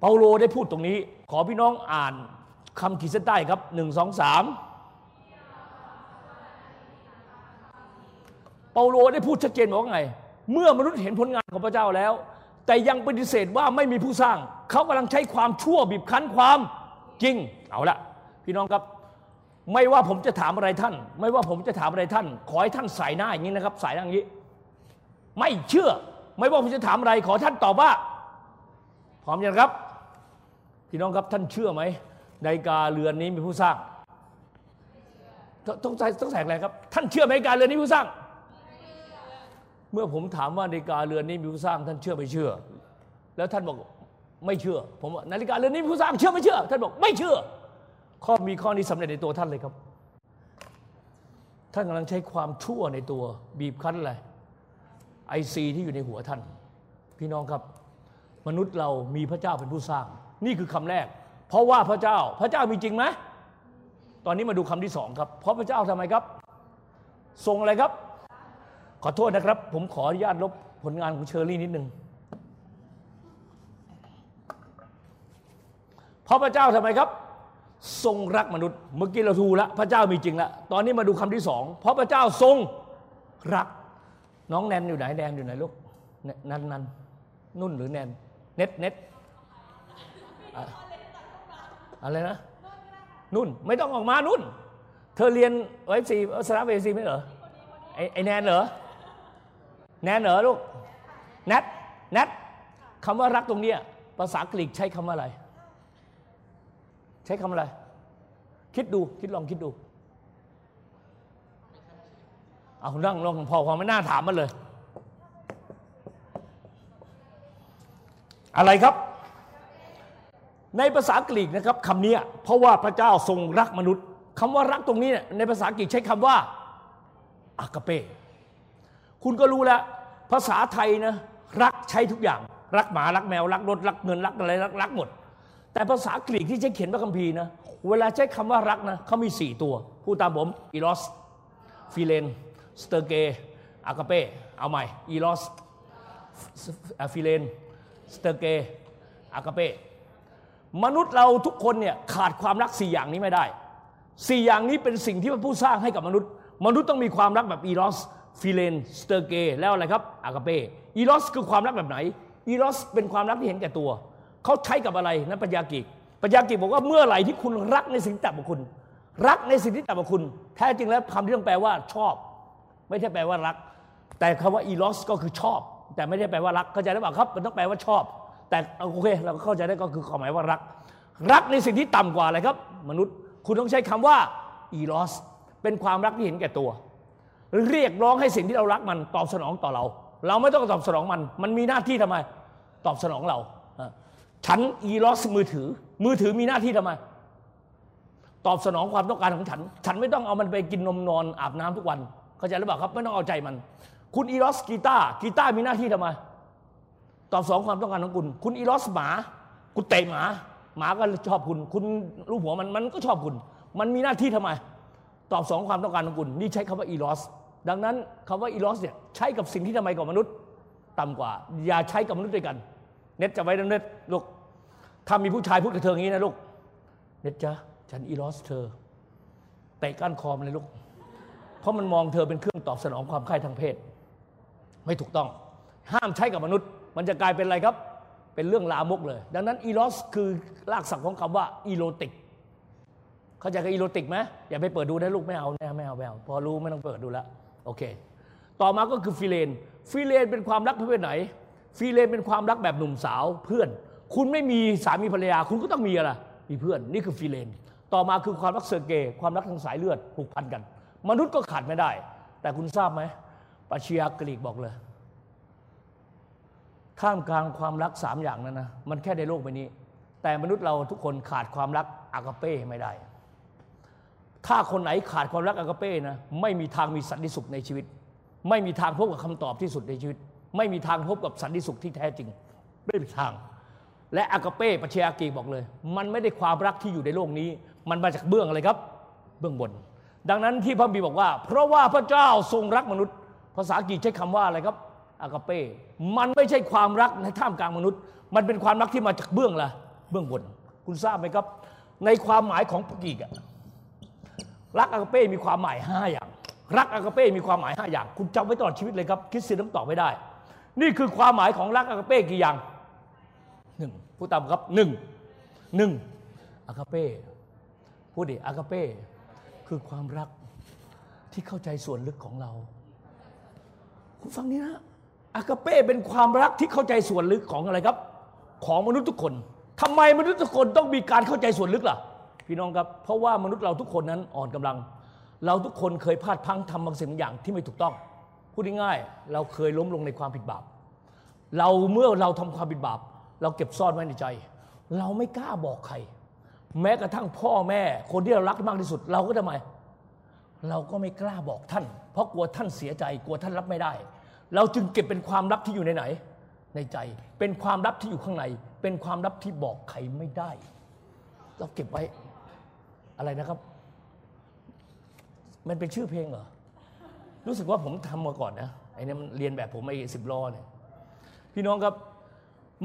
A: เปาโลได้พูดตรงนี้ ขอพี่น้องอ่าน คำขีดเส้นใต้ครับหนึ่งสองสามเปาโลได้พูดชัดเจนบอกว่าไง เมื่อมนุษย์เห็นผลงานของพระเจ้าแล้ว แต่ยังปฏิเสธว่าไม่มีผู้สร้าง เขากำลังใช้ความชั่วบีบคั้นความจริง เอาละพี่น้องครับ ไม่ว่าผมจะถามอะไรท่าน ไม่ว่าผมจะถามอะไรท่าน ขอให้ท่านสายหน้าอย่างนี้นะครับ สายหน้าอย่างนี้ ไม่เชื่อ ไม่ว่าผมจะถามอะไร ขอท่านตอบว่าพร้อมยังครับ พี่น้องครับท่านเชื่อไหม นาฬิกาเรือนนี้มีผู้สร้าง ต้องใส่ต้องใส่อะไรครับ ท่านเชื่อไหมนาฬิกาเรือนนี้ผู้สร้าง เมื่อผมถามว่านาฬิกาเรือนนี้มีผู้สร้าง ท่านเชื่อไม่เชื่อ แล้วท่านบอกไม่เชื่อ ผมว่านาฬิกาเรือนนี้มีผู้สร้างเชื่อไม่เชื่อ ท่านบอกไม่เชื่อ ข้อมีข้อนี้สำเร็จในตัวท่านเลยครับ ท่านกำลังใช้ความชั่วในตัวบีบคั้นอะไรไอซีที่อยู่ในหัวท่าน พี่น้องครับ มนุษย์เรามีพระเจ้าเป็นผู้สร้าง นี่คือคำแรก เพราะว่าพระเจ้าพระเจ้ามีจริงไหมตอนนี้มาดูคำที่สองครับ เพราะพระเจ้าทำไมครับ ทรงอะไรครับ ขอโทษนะครับ ผมขออนุญาตลบผลงานของเชอรี่นิดนึงเพราะพระเจ้าทำไมครับ ทรงรักมนุษย์ เมื่อกี้เราทูล้วพระเจ้ามีจริงล้วตอนนี้มาดูคำที่สองเพราะพระเจ้าทรงรัก น้องแนนอยู่ไหนแนนอยู่ไหนลูกแนนันนันนุ่นหรือแนนเน็ตเน็ต อะไรนะ นุ่นไม่ต้องออกมานุ่น เธอเรียนเอฟซีสนามเอฟซีไม่เหรอไอไอแนนเหรอแนนเหรอลูกแนทแนทคำว่ารักตรงเนี้ยภาษากรีกใช้คำว่าอะไร ใช้คำอะไร คิดดูคิดลองคิดดูเอานั่งลองพอความไม่น่าถามมันเลย อะไรครับ ในภาษากรีกนะครับคำนี้เพราะว่าพระเจ้าทรงรักมนุษย์คำว่ารักตรงนี้ในภาษากรีกใช้คำว่าอากาเป คุณก็รู้แล้วภาษาไทยนะรักใช้ทุกอย่าง รักหมารักแมว รักรถรักเงินรักอะไรรักรักหมด แต่ภาษากรีกที่ใช้เขียนพระคัมภีร์นะเวลาใช้คำว่ารักนะเขามีสี่ตัว พูดตามผม eros philein storge agape เอาใหม่ eros philein storge agape มนุษย์เราทุกคนเนี่ยขาดความรักสี่อย่างนี้ไม่ได้สี่อย่างนี้เป็นสิ่งที่พระผู้สร้างให้กับมนุษย์ มนุษย์ต้องมีความรักแบบ eros philein storge แล้วอะไรครับ agape eros คือความรักแบบไหน eros เป็นความรักที่เห็นแก่ตัว เขาใช้กับอะไรนะปัญญากิกปัญญากิกบอกว่าเมื่อไหร่ที่คุณรักในสิ่งที่ต่ำกว่าคุณ รักในสิ่งที่ต่ำกว่าคุณ แท้จริงแล้วคำที่ต้องแปลว่าชอบ ไม่ใช่แปลว่ารัก แต่คำว่า eros ก็คือชอบ แต่ไม่ได้แปลว่ารักเข้าใจได้เปล่าครับ มันต้องแปลว่าชอบ แต่โอเคเราก็เข้าใจได้ก็คือความหมายว่ารัก รักในสิ่งที่ต่ำกว่าอะไรครับ มนุษย์คุณต้องใช้คำว่าอีลอสเป็นความรักที่เห็นแก่ตัว เรียกร้องให้สิ่งที่เรารักมันตอบสนองต่อเรา เราไม่ต้องตอบสนองมัน มันมีหน้าที่ทำไม ตอบสนองเราฉันอีลอสมือถือ มือถือมีหน้าที่ทำไม ตอบสนองความต้องการของฉัน ฉันไม่ต้องเอามันไปกินนมนอนอาบน้ำทุกวัน เข้าใจหรือเปล่าครับ ไม่ต้องเอาใจมัน คุณอีลอสกีตาร์กีตาร์มีหน้าที่ทำไม ตอบสองความต้องการของคุณ คุณอีลอสหมา คุณเตะหมา หมาก็ชอบคุณ คุณรูปหัวมันมันก็ชอบคุณ มันมีหน้าที่ทำไม ตอบสองความต้องการของคุณ นี่ใช้คำว่าอีลอส ดังนั้นคำว่าอีลอสเนี่ยใช้กับสิ่งที่ทำไมกับมนุษย์ ต่ำกว่า อย่าใช้กับมนุษย์ด้วยกัน เน็ตจะไว้นะเน็ตลูกถ้ามีผู้ชายพูดกับเธออย่างนี้นะลูก เน็ตจ้ะฉันอีลอสเธอเตะก้านคอมเลยลูก เพราะมันมองเธอเป็นเครื่องตอบสนองความใคร่ทางเพศ ไม่ถูกต้อง ห้ามใช้กับมนุษย์ มันจะกลายเป็นอะไรครับ เป็นเรื่องลามกเลย ดังนั้น eros คือรากศัพท์ของคำว่า erotic เข้าใจกับ erotic ไหมอย่าไปเปิดดูนะลูกไม่เอาแน่ไม่เอาไม่เอาพอรู้ไม่ต้องเปิดดูแล้วโอเค ต่อมาก็คือ philein philein เป็นความรักประเภทไหน philein เป็นความรักแบบหนุ่มสาวเพื่อน คุณไม่มีสามีภรรยา คุณก็ต้องมีอะไร มีเพื่อน นี่คือ philein ต่อมาคือความรัก storge ความรักทางสายเลือดผูกพันกัน มนุษย์ก็ขาดไม่ได้ แต่คุณทราบไหมปรัชญากรีกบอกเลย ท่ามกลางความรักสามอย่างนั้นนะมันแค่ในโลกใบนี้ แต่มนุษย์เราทุกคนขาดความรักอากาเป้ไม่ได้ ถ้าคนไหนขาดความรักอากาเป้นะไม่มีทางมีสันติสุขในชีวิต ไม่มีทางพบกับคำตอบที่สุดในชีวิต ไม่มีทางพบกับสันติสุขที่แท้จริงไม่มีทาง และอากาเป้ปัชญากีบอกเลย มันไม่ได้ความรักที่อยู่ในโลกนี้ มันมาจากเบื้องอะไรครับ เบื้องบน ดังนั้นที่พระบีบอกว่า เพราะว่าพระเจ้าทรงรักมนุษย์ ภาษาอังกฤษใช้คำว่าอะไรครับ อากาเป้มันไม่ใช่ความรักในท่ามกลางมนุษย์ มันเป็นความรักที่มาจากเบื้องละเบื้องบน คุณทราบไหมครับ ในความหมายของปกีกอะรักอากาเป้มีความหมายห้าอย่าง รักอากาเป้มีความหมายห้าอย่าง คุณจำไว้ตลอดชีวิตเลยครับคริสเตียนต้องตอบไม่ได้ นี่คือความหมายของรักอากาเป้กี่อย่างหนึ่งพูดตามครับหนึ่งหนึ่งอากาเป้พูดดิอากาเป้คือความรักที่เข้าใจส่วนลึกของเรา คุณฟังนี้นะ อากาเป้เป็นความรักที่เข้าใจส่วนลึกของอะไรครับ ของมนุษย์ทุกคนทำไมมนุษย์ทุกคนต้องมีการเข้าใจส่วนลึกล่ะ พี่น้องครับ เพราะว่ามนุษย์เราทุกคนนั้นอ่อนกำลัง เราทุกคนเคยพลาดพังทำบางสิ่งบางอย่างที่ไม่ถูกต้อง พูดง่ายๆเราเคยล้มลงในความผิดบาป เราเมื่อเราทำความผิดบาป เราเก็บซ่อนไว้ในใจ เราไม่กล้าบอกใคร แม้กระทั่งพ่อแม่ คนที่เรารักมากที่สุด เราก็ทำไม เราก็ไม่กล้าบอกท่าน เพราะกลัวท่านเสียใจ กลัวท่านรับไม่ได้ เราจึงเก็บเป็นความลับที่อยู่ในไหน ในใจ เป็นความลับที่อยู่ข้างใน เป็นความลับที่บอกใครไม่ได้ เราเก็บไว้ อะไรนะครับ มันเป็นชื่อเพลงเหรอ รู้สึกว่าผมทำมาก่อนนะไอ้นี่มันเรียนแบบผมไอ้สิบล้อเนี่ย พี่น้องครับ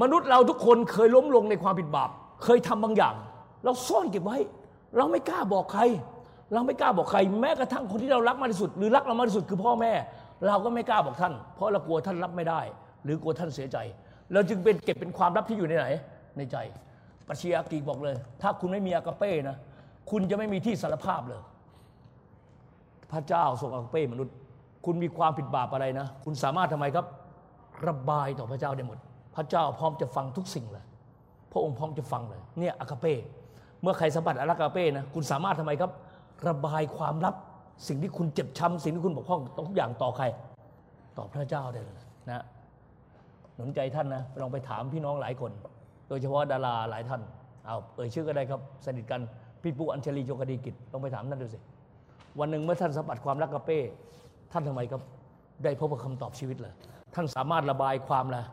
A: มนุษย์เราทุกคนเคยล้มลงในความผิดบาป เคยทำบางอย่าง เราซ่อนเก็บไว้ เราไม่กล้าบอกใคร เราไม่กล้าบอกใคร แม้กระทั่งคนที่เรารักมากที่สุด หรือรักเรามากที่สุดคือพ่อแม่ เราก็ไม่กล้าบอกท่าน เพราะเรากลัวท่านรับไม่ได้ หรือกลัวท่านเสียใจ เราจึงเป็นเก็บเป็นความลับที่อยู่ในไหน ในใจปัชญากีบอกเลย ถ้าคุณไม่มีอากาเป้นะ คุณจะไม่มีที่สารภาพเลย พระเจ้าทรงอากาเป้มนุษย์ คุณมีความผิดบาปอะไรนะ คุณสามารถทำไมครับ ระบายต่อพระเจ้าได้หมด พระเจ้าพร้อมจะฟังทุกสิ่งเลย พระองค์พร้อมจะฟังเลย เนี่ยอากาเป้ เมื่อใครสัมผัสอากาเป้นะ คุณสามารถทำไมครับ ระบายความลับ สิ่งที่คุณเจ็บช้ำสิ่งที่คุณบกพร่องทุกอย่างต่อใคร ต่อพระเจ้าได้เลยนะหนุนใจท่านนะลองไปถามพี่น้องหลายคน โดยเฉพาะดาราหลายท่านเอาเอ่ยชื่อก็ได้ครับ สนิทกันพี่ปูอัญชลีโจกดีกิจลองไปถามท่านดูสิวันหนึ่งเมื่อท่านสัมผัสความรักกระเป้ ท่านทำไมครับได้พบกับคำตอบชีวิตเลยท่านสามารถระบายความละ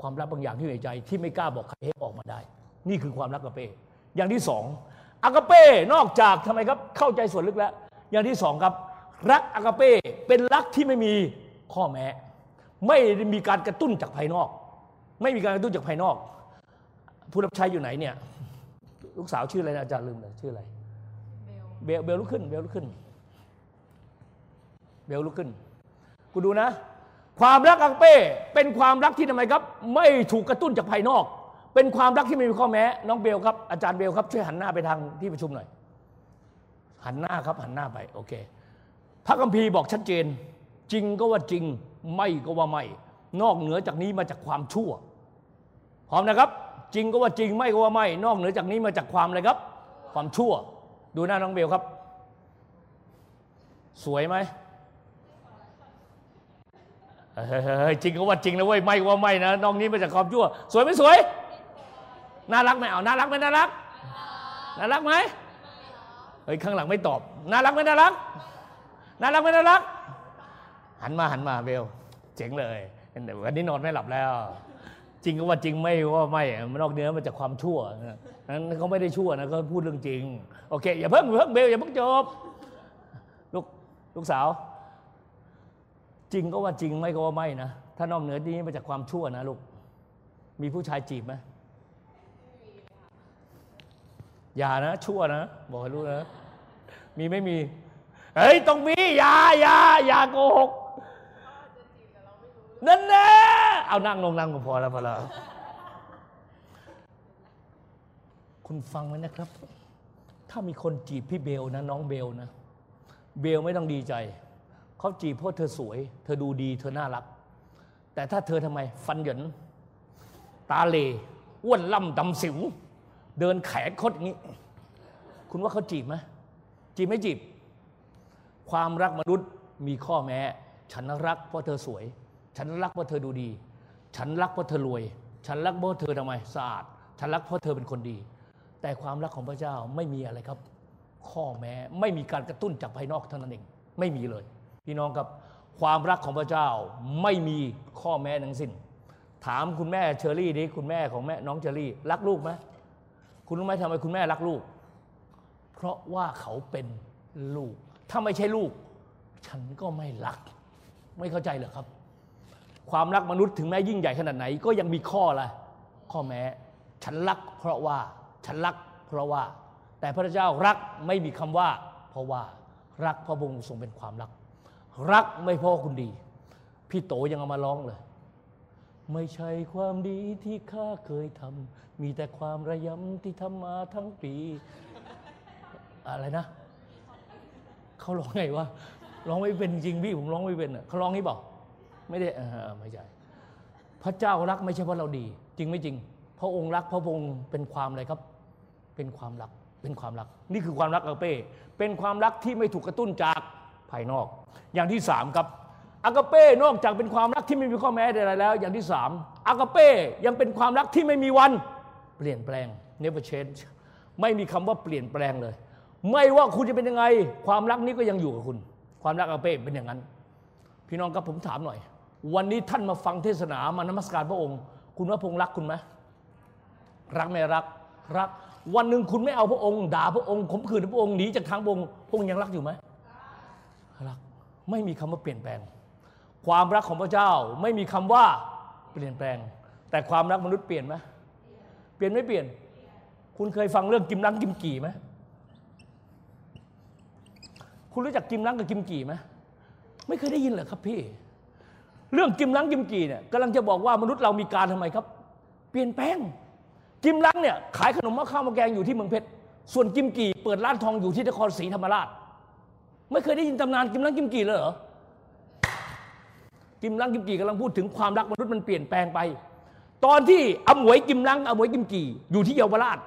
A: ความลับบางอย่างที่อยู่ในใจ ที่ไม่กล้าบอกใครให้ออกมาได้ นี่คือความรักกระเป้ อย่างที่สองอากาเป้นอกจากทำไมครับ เข้าใจส่วนลึกแล้ว อย่างที่สองครับ รักอากาเป้เป็นรักที่ไม่มีข้อแม้ ไม่ได้มีการกระตุ้นจากภายนอก ไม่มีการกระตุ้นจากภายนอก ผู้รับใช้อยู่ไหนเนี่ย ลูกสาวชื่ออะไรนะอาจารย์ลืมเลยชื่ออะไรเบลเบลลุกขึ้นเบลลุกขึ้นเบลลุกขึ้นกูดูนะ ความรัก agape เป็นความรักที่ทำไมครับ ไม่ถูกกระตุ้นจากภายนอก เป็นความรักที่ไม่มีข้อแม้ น้องเบลครับอาจารย์เบลครับช่วยหันหน้าไปทางที่ประชุมหน่อย หันหน้าครับหันหน้าไปโอเค พระคัมภีร์บอกชัดเจน จริงก็ว่าจริง ไม่ก็ว่าไม่ นอกเหนือจากนี้มาจากความชั่วพร้อมนะครับ จริงก็ว่าจริงไม่ก็ว่าไม่ นอกเหนือจากนี้มาจากความอะไรครับ ความชั่ว ดูหน้าน้องเบลครับ สวยไหมจริงก็ว่าจริงนะเว้ยไม่ก็ว่าไม่นะน้องนี้มาจากความชั่ว สวยไหมสวย น่ารักไหมเอาน่ารักไหมน่ารักน่ารักไหม ฮ้ยข้างหลังไม่ตอบน่ารักไหมน่ารักน่ารักไหมน่ารัก หันมาหันมาเบลเจ๋งเลยวันนี้นอนไม่หลับแล้ว จริงก็ว่าจริงไม่ว่าไม่มันนอกเนื้อมาจากความชั่วนั้นเขาไม่ได้ชั่วนะเขาพูดเรื่องจริงโอเคอย่าเพิ่งเพิ่งเบลอย่าเพิ่งจบลูกลูกสาว จริงก็ว่าจริงไม่ก็ว่าไม่นะถ้านอกเหนือนี้มาจากความชั่วนะลูกมีผู้ชายจีบไหมอย่านะชั่วนะ บอกให้รู้นะ มีไม่มี เฮ้ยต้องมีอย่าอย่าอย่าโกหกนั่นแน่เอานั่งลงนั่งก็พอแล้วพอแล้วคุณฟังไว้นะครับ ถ้ามีคนจีบพี่เบลนะน้องเบลนะ เบลไม่ต้องดีใจเขาจีบเพราะเธอสวย เธอดูดีเธอน่ารัก แต่ถ้าเธอทำไม ฟันเหยินตาเลอ้วนล่ำดำสิว เดินแขนคดอย่างนี้ คุณว่าเขาจีบไหม จีบไม่จีบ ความรักมนุษย์มีข้อแม้ ฉันรักเพราะเธอสวย ฉันรักเพราะเธอดูดี ฉันรักเพราะเธอรวย ฉันรักเพราะเธอทำไมสะอาด ฉันรักเพราะเธอเป็นคนดี แต่ความรักของพระเจ้าไม่มีอะไรครับ ข้อแม้ไม่มีการกระตุ้นจากภายนอกเท่านั้นเอง ไม่มีเลย พี่น้องครับความรักของพระเจ้าไม่มีข้อแม้ทั้งสิ้น ถามคุณแม่เชอรี่ดิคุณแม่ของแม่น้องเชอรี่ รักลูกไหมคุณรู้ไหมทำไมคุณแม่รักลูก เพราะว่าเขาเป็นลูก ถ้าไม่ใช่ลูก ฉันก็ไม่รัก ไม่เข้าใจเหรอครับ ความรักมนุษย์ถึงแม้ยิ่งใหญ่ขนาดไหน ก็ยังมีข้ออะข้อแม้ ฉันรัก เพราะว่า ฉันรัก เพราะว่า แต่พระเจ้ารักไม่มีคำว่า เพราะว่า รักพระพระองค์ทรงเป็นความรัก รักไม่เพราะคุณดี พี่โตยังเอามาร้องเลยไม่ใช่ความดีที่ข้าเคยทำ มีแต่ความระยำที่ทำมาทั้งปี อะไรนะเขาร้องไงวะร้องไม่เป็นจริงพี่ผมร้องไม่เป็นเขาร้องนี่บอกไม่ได้ไม่ใช่พระเจ้ารักไม่ใช่เพราะเราดี จริงไม่จริง พระองค์รักพระองค์เป็นความอะไรครับ เป็นความรักเป็นความรัก นี่คือความรักอาเป้เป็นความรักที่ไม่ถูกกระตุ้นจากภายนอก อย่างที่สามครับอากาเป้นอกจากเป็นความรักที่ไม่มีข้อแม้ใดๆแล้ว อย่างที่สามอากาเป้ยังเป็นความรักที่ไม่มีวัน เปลี่ยนแปลง never change ไม่มีคำว่าเปลี่ยนแปลงเลย ไม่ว่าคุณจะเป็นยังไง ความรักนี้ก็ยังอยู่กับคุณ ความรักอาเป้เป็นอย่างนั้น พี่น้องครับผมถามหน่อย วันนี้ท่านมาฟังเทศนามานมัสการพระองค์ คุณว่าพระองค์รักคุณไหมรักไม่รักรัก วันหนึ่งคุณไม่เอาพระองค์ ด่าพระองค์ข่มขืนพระองค์หนีจากทางพระองค์พระองค์ยังรักอยู่ไหมรักไม่มีคำว่าเปลี่ยนแปลง ความรักของพระเจ้าไม่มีคำว่าเปลี่ยนแปลง แต่ความรักมนุษย์เปลี่ยนไหมเปลี่ยนไม่เปลี่ยน คุณเคยฟังเรื่องกิมลังกิมกี่ไหม คุณรู้จักกิมลังกับกิมกี่ไหมไม่เคยได้ยินเหรอครับพี่ เรื่องกิมลังกิมกี่เนี่ยกำลังจะบอกว่ามนุษย์เรามีการทำไมครับ เปลี่ยนแปลง กิมลังเนี่ยขายขนมมะข้าวมะแกงอยู่ที่เมืองเพชรส่วนกิมกี่เปิดร้านทองอยู่ที่นครศรีธรรมราช ไม่เคยได้ยินตำนานกิมลังกิมกี่เลยเหรอกิมลังกิมกี่กำลังพูดถึงความรักมนุษย์มันเปลี่ยนแปลงไป ตอนที่อมวยกิมลังอมวยกิมกี่อยู่ที่เยาวราช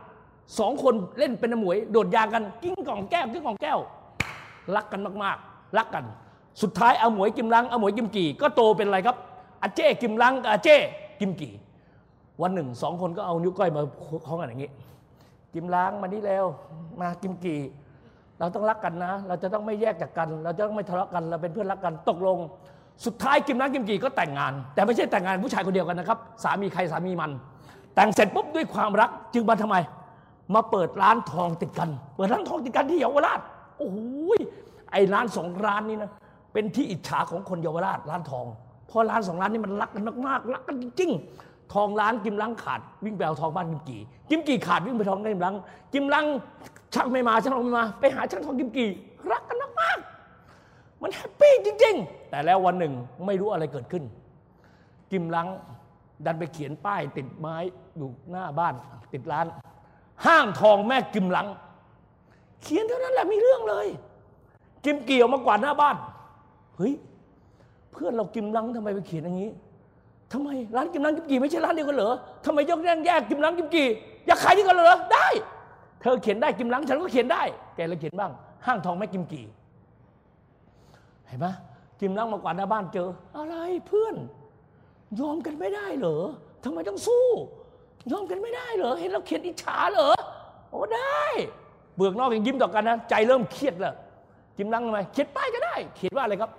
A: สองคนเล่นเป็นอมวย โดดยางกันกิ้งกล่องแก้วกิ้งกล่องแก้ว รักกันมากๆ รักกัน สุดท้ายอมวยกิมลังอมวยกิมกี่ ก็โตเป็นอะไรครับอาเจ้กิมลังกับอาเจ้กิมกี่วันหนึ่งสองคนก็เอานิ้วก้อยมาคล้องกันอย่างนี้ กิมล้างมานี่แล้วมากิมกี่ เราต้องรักกันนะ เราจะต้องไม่แยกจากกัน เราจะต้องไม่ทะเลาะกันเราเป็นเพื่อนรักกันตกลง สุดท้ายกิมล้างกิมกี่ก็แต่งงาน แต่ไม่ใช่แต่งงานผู้ชายคนเดียวกันนะครับ สามีใครสามีมัน แต่งเสร็จปุ๊บด้วยความรักจึงมาทำไม มาเปิดร้านทองติดกัน เปิดร้านทองติดกันที่เยาวราช โอ้โหไอ้ร้านสองร้านนี้นะเป็นที่อิจฉาของคนเยาวราชร้านทองเพราะร้านสองร้านนี้มันรักกันมากๆรักกันจริงๆทองร้านกิมลังขาดวิ่งไปเอาทองบ้านกิมกี่กิมกี่ขาดวิ่งไปทองกิมลังกิมลังช่างไม่มาช่างทองไม่มา ไปหาช่างทองกิมกี่รักกันมากๆมันแฮปปี้จริง ๆ แต่แล้ววันหนึ่งไม่รู้อะไรเกิดขึ้น กิมลังดันไปเขียนป้ายติดไม้อยู่หน้าบ้านติดร้าน ห้างทองแม่กิมลัง เขียนเท่านั้นแหละมีเรื่องเลย กิมกี่ออกมากวาดหน้าบ้านเฮ้ยเพื่อนเรากิมลังทำไมไปเขียนอย่างนี้ทำไมร้านกิมลังกิมกี่ไม่ใช่ร้านเดียวกันเหรอทำไมยกแยกแยกกิมลังกิมกี่อยากขายที่กันเหรอได้ เธอเขียนได้กิมลังฉันก็เขียนได้ แกเลยเขียนบ้าง ห้างทองแม่กิมกี่เห็นไหมกิมลังมากวาดหน้าบ้านเจอ อะไรเพื่อน ยอมกันไม่ได้เหรอทำไมต้องสู้ยอมกันไม่ได้เหรอ เห็นเราเขียนอิจฉาเหรอ โอ้ได้ เบือกนอกยังยิ้มต่อกันนะ ใจเริ่มเครียดแล้วกิมลังทำไมเขียนป้ายก็ได้ เขียนว่าอะไรครับ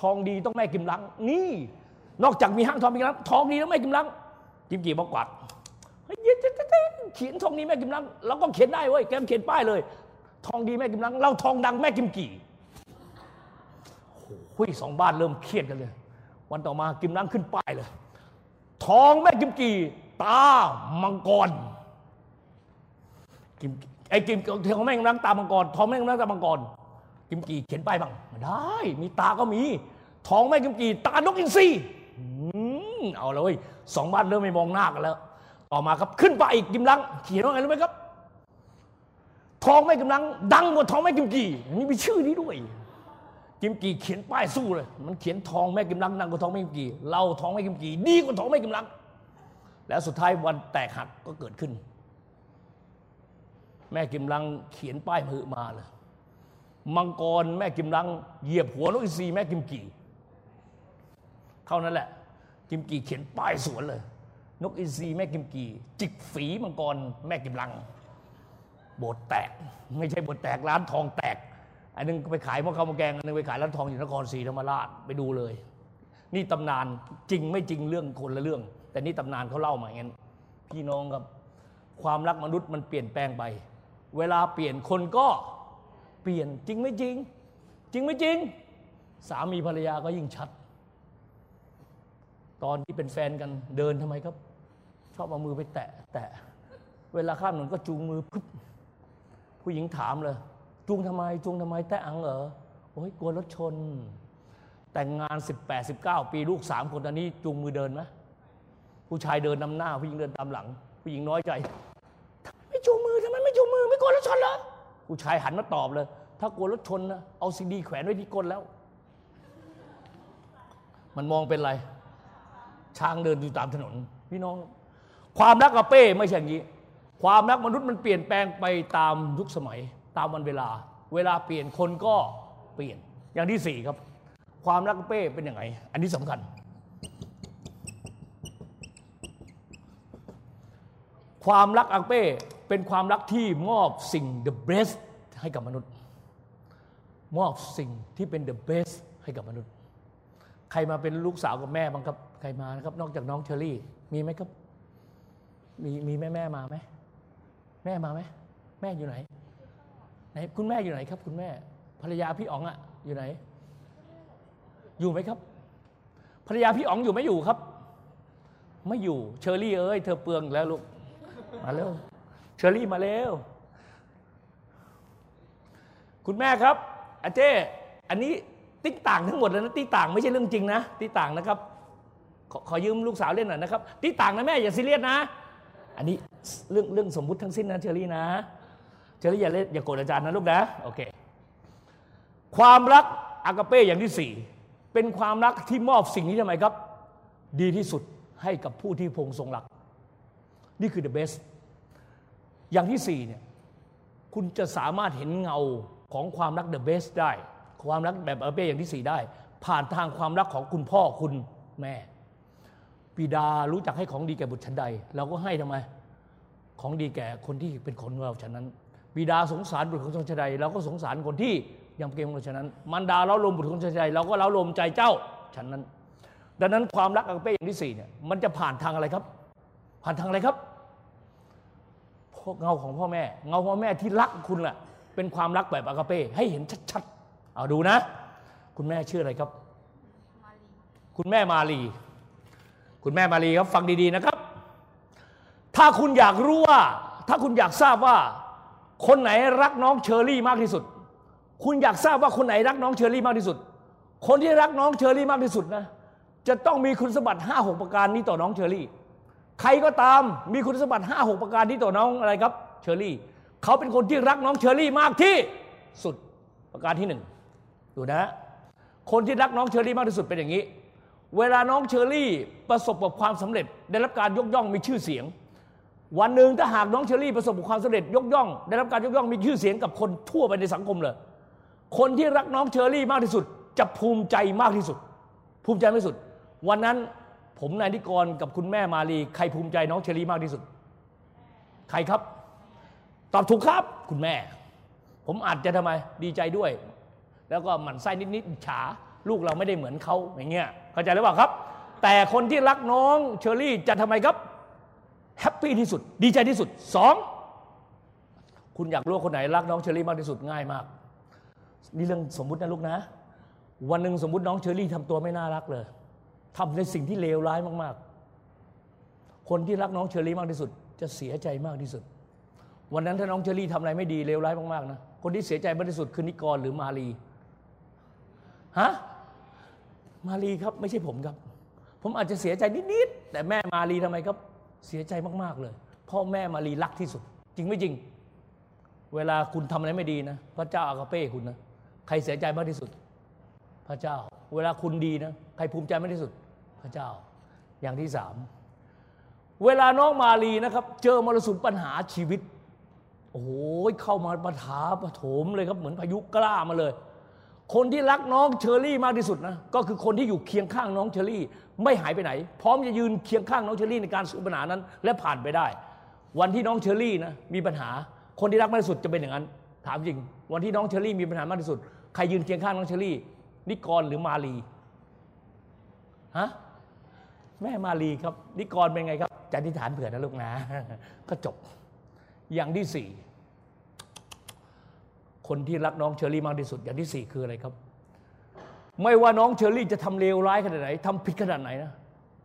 A: ทองดีต้องแม่กิมลัง นี่ นอกจากมีห้างทองมีกิมลังทองดีต้องแม่กิมลังกิมกี่บอกกวาดเฮ้ยเขียนทองดีแม่กิมลังเราก็เขียนได้เว้ยแกมเขียนป้ายเลย ทองดีแม่กิมลัง เราทองดังแม่กิมกี่โอ้โหสองบ้านเริ่มเครียดกันเลย วันต่อมากิมลังขึ้นป้ายเลย ทองแม่กิมกี่ ตามังกรกิม อ้กิมทองแม่กิมลังตามังกรทองแม่กิมลังตามังกรกิมกีเขียนป้ายบ้างได้ มีตาก็มีทองแม่กิมกีตานกอินทรีอืมเอาเลยสองบ้านเริ่มไม่มองหน้ากันแล้ว ต่อมาครับขึ้นไปอีกกิมลัง เขียนว่าไงรู้ไหมครับ ทองแม่กิมลัง ดังกว่าทองแม่กิมกีนี่มีชื่อนี้ด้วยกิมกีเขียนป้ายสู้เลย มันเขียนทองแม่กิมลังดังกว่าทองแม่กิมกีเราทองแม่กิมกีดีกว่าทองแม่กิมลัง แล้วสุดท้ายวันแตกหักก็เกิดขึ้น แม่กิมลังเขียนป้ายมือมาเลยมังกรแม่กิมลังเหยียบหัวนกอินทรีแม่กิมกี่เท่านั้นแหละ กิมกี่เขียนป้ายสวนเลย นกอินทรีแม่กิมกี่ จิกฝีมังกรแม่กิมลัง โบสแตก ไม่ใช่โบสแตกร้านทองแตก อันนึงไปขายม้อข้าวม้อแกงอันนึงไปขายร้านทองอยู่นครศรีธรรมราชไปดูเลย นี่ตำนานจริงไม่จริงเรื่องคนละเรื่อง แต่นี่ตำนานเขาเล่ามาอย่างนั้นพี่น้องครับความรักมนุษย์มันเปลี่ยนแปลงไป เวลาเปลี่ยนคนก็เปลี่ยนจริงไม่จริง จริงไม่จริง สามีภรรยาก็ยิ่งชัด ตอนที่เป็นแฟนกันเดินทำไมครับ ชอบเอามือไปแตะแตะเวลาข้ามถนนก็จูงมือปุ๊บผู้หญิงถามเลย จูงทำไม จูงทำไมแตะอังเหรอโอ้ยกลัวรถชน แต่งงาน 18 19 ปีลูกสามคนตอนนี้จูงมือเดินไหมผู้ชายเดินนำหน้าผู้หญิงเดินตามหลัง ผู้หญิงน้อยใจทำไมไม่จูงมือทำ ไม่กลัวรถชนเหรอผู้ชายหันมาตอบเลย ถ้ากลัวรถชนนะเอาซีดีแขวนไว้ที่ก้นแล้ว มันมองเป็นไร ช้างเดินอยู่ตามถนน พี่น้อง ความรักกับเป้ไม่ใช่อย่างนี้ ความรักมนุษย์มันเปลี่ยนแปลงไปตามยุคสมัย ตามวันเวลา เวลาเปลี่ยนคนก็เปลี่ยนอย่างที่สี่ครับ ความรักกับเป้เป็นยังไง อันนี้สำคัญ ความรักอักเป้ เป็นความรักที่มอบสิ่ง the best ให้กับมนุษย์ มอบสิ่งที่เป็น the best ให้กับมนุษย์ ใครมาเป็นลูกสาวกับแม่บ้างครับ ใครมานะครับ นอกจากน้องเชอรี่ มีไหมครับ มีมีแม่แม่มาไหม แม่มาไหม แม่อยู่ไหน ไหนคุณแม่อยู่ไหนครับ คุณแม่ ภรรยาพี่อ๋องอะอยู่ไหน อยู่ไหมครับ ภรรยาพี่อ๋องอยู่ไม่อยู่ครับ ไม่อยู่ เชอรี่เอ้ย เธอเปลืองแล้วลูก มาเร็ว เชอรี่มาเร็ว คุณแม่ครับอาเจ้อันนี้ติ๊กต่างทั้งหมดเลยนะติ๊กต่างไม่ใช่เรื่องจริงนะติ๊กต่างนะครับขอขอยืมลูกสาวเล่นหน่อยนะครับติ๊ต่างนะแม่อย่าซีเรียสนะ อันนี้เรื่องเรื่องสมมุติทั้งสิ้นนะเชอรี่นะเชอรี่อย่าเล่นอย่าโกรธอาจารย์นะลูกนะโอเคความรักอากาเป้อย่างที่สี่เป็นความรักที่มอบสิ่งนี้ทำไมครับ ดีที่สุดให้กับผู้ที่พงทรงรัก นี่คือ the best อย่างที่สี่เนี่ยคุณจะสามารถเห็นเงาของความรัก the best ได้ ความรักแบบอาเป้อย่างที่สี่ได้ ผ่านทางความรักของคุณพ่อคุณแม่บิดารู้จักให้ของดีแก่บุตรชันใดเราก็ให้ทำไม ของดีแก่คนที่เป็นคนเราฉะนั้นบิดาสงสารบุตรของชนชนใดเราก็สงสารคนที่ยังเกรงของเราฉะนั้นมันดาเล้าลมบุตรของชนชนใดเราก็เล้าลมใจเจ้าฉะนั้น ดังนั้นความรักอเป้อย่างที่สี่เนี่ยมันจะผ่านทางอะไรครับ ผ่านทางอะไรครับ เงาของพ่อแม่ เงาพ่อแม่ที่รักคุณแหละเป็นความรักแบบอากาเป้ให้เห็นชัดๆ เอาดูนะ คุณแม่ชื่ออะไรครับ
C: มาลี
A: คุณแม่มาลี คุณแม่มาลีครับฟังดีๆนะครับ ถ้าคุณอยากรู้ว่า ถ้าคุณอยากทราบว่า คนไหนรักน้องเชอรี่มากที่สุด คุณอยากทราบว่าคนไหนรักน้องเชอรี่มากที่สุด คนที่รักน้องเชอรี่มากที่สุดนะ จะต้องมีคุณสมบัติห้าหกประการนี้ต่อน้องเชอรี่ ใครก็ตามมีคุณสมบัติห้าหกประการนี้ต่อน้องอะไรครับเชอรี่เขาเป็นคนที่รักน้องเชอรี่มากที่สุดประการที่หนึ่งดูนะ คนที่รักน้องเชอรี่มากที่สุดเป็นอย่างนี้ เวลาน้องเชอรี่ประสบกับความสำเร็จ ได้รับการยกย่องมีชื่อเสียง วันหนึ่งถ้าหากน้องเชอรี่ประสบกับความสำเร็จยกย่อง ได้รับการยกย่องมีชื่อเสียงกับคนทั่วไปในสังคมเลย คนที่รักน้องเชอรี่มากที่สุด จะภูมิใจมากที่สุด ภูมิใจมากที่สุด วันนั้น ผมนายนิกรกับคุณแม่มาลีใครภูมิใจน้องเชอรี่มากที่สุด ใครครับ ตอบถูกครับ คุณแม่ ผมอาจจะทำไมดีใจด้วย แล้วก็หมั่นไส้นิดๆอิจฉาลูกเราไม่ได้เหมือนเขาอย่างเงี้ยเข้าใจหรือเปล่าครับ แต่คนที่รักน้องเชอรี่จะทำไมครับ happy ที่สุด ดีใจที่สุดสองคุณอยากรู้คนไหนรักน้องเชอรี่มากที่สุดง่ายมากนี่เรื่องสมมุตินะลูกนะ วันหนึ่งสมมุติน้องเชอรี่ทำตัวไม่น่ารักเลย ทำในสิ่งที่เลวร้ายมากๆ คนที่รักน้องเชอรี่มากที่สุด จะเสียใจมากที่สุด วันนั้นถ้าน้องเชอรี่ทำอะไรไม่ดีเลวร้ายมากๆนะคนที่เสียใจมากที่สุดคือนิกรหรือมาลีฮะมาลีครับไม่ใช่ผมครับ ผมอาจจะเสียใจนิดๆแต่แม่มาลีทำไมครับเสียใจมากๆเลย พ่อแม่มาลีรักที่สุด จริงไม่จริง เวลาคุณทำอะไรไม่ดีนะพระเจ้าอากาเป้คุณนะใครเสียใจมากที่สุด พระเจ้า เวลาคุณดีนะใครภูมิใจมากที่สุด พระเจ้า อย่างที่สามเวลาน้องมาลีนะครับ เจอมรสุมปัญหาชีวิต โอ้โหเข้ามาประถาประโถมเลยครับเหมือนพายุกล้ามาเลย คนที่รักน้องเชอรี่มากที่สุดนะก็คือคนที่อยู่เคียงข้างน้องเชอรี่ ไม่หายไปไหน พร้อมจะยืนเคียงข้างน้องเชอรี่ในการสู้ปัญหานั้น และผ่านไปได้ วันที่น้องเชอรี่นะมีปัญหา คนที่รักมากที่สุดจะเป็นอย่างนั้น ถามจริง วันที่น้องเชอรี่มีปัญหามากที่สุดใครยืนเคียงข้างน้องเชอรี่นิกรหรือมาลีฮะ แม่มาลีครับนิกรเป็นไงครับจะอธิษฐานเผื่อนะลูกนะ ก็จบ อย่างที่สี่คนที่รักน้องเชอรี่มากที่สุด อย่างที่สี่คืออะไรครับ ไม่ว่าน้องเชอรี่จะทำเลวร้ายขนาดไหนทำผิดขนาดไหนนะ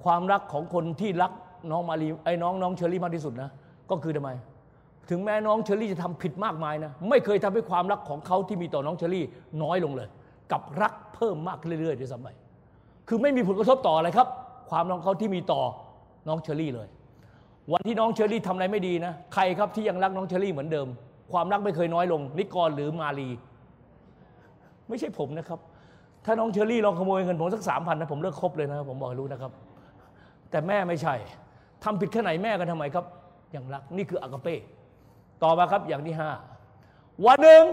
A: ความรักของคนที่รักน้องมารีไอ้น้องน้องเชอรี่มากที่สุดนะก็คือทำไม ถึงแม้น้องเชอรี่จะทำผิดมากมายนะไม่เคยทำให้ความรักของเขาที่มีต่อน้องเชอรี่น้อยลงเลย กับรักเพิ่มมากเรื่อยๆด้วยซ้ำไปคือไม่มีผลกระทบต่ออะไรครับ ความรักเขาที่มีต่อน้องเชอรี่เลย วันที่น้องเชอรี่ทำอะไรไม่ดีนะ ใครครับที่ยังรักน้องเชอรี่เหมือนเดิม ความรักไม่เคยน้อยลง นิกรหรือมาลีไม่ใช่ผมนะครับ ถ้าน้องเชอรี่ลองขโมยเงินผมสักสามพันนะผมเลิกคบเลยนะ ผมบอกให้รู้นะครับ แต่แม่ไม่ใช่ทำผิดแค่ไหนแม่ก็ทำไมครับ ยังรักนี่คือ agape ต่อมาครับอย่างที่ห้าวันหนึ่ง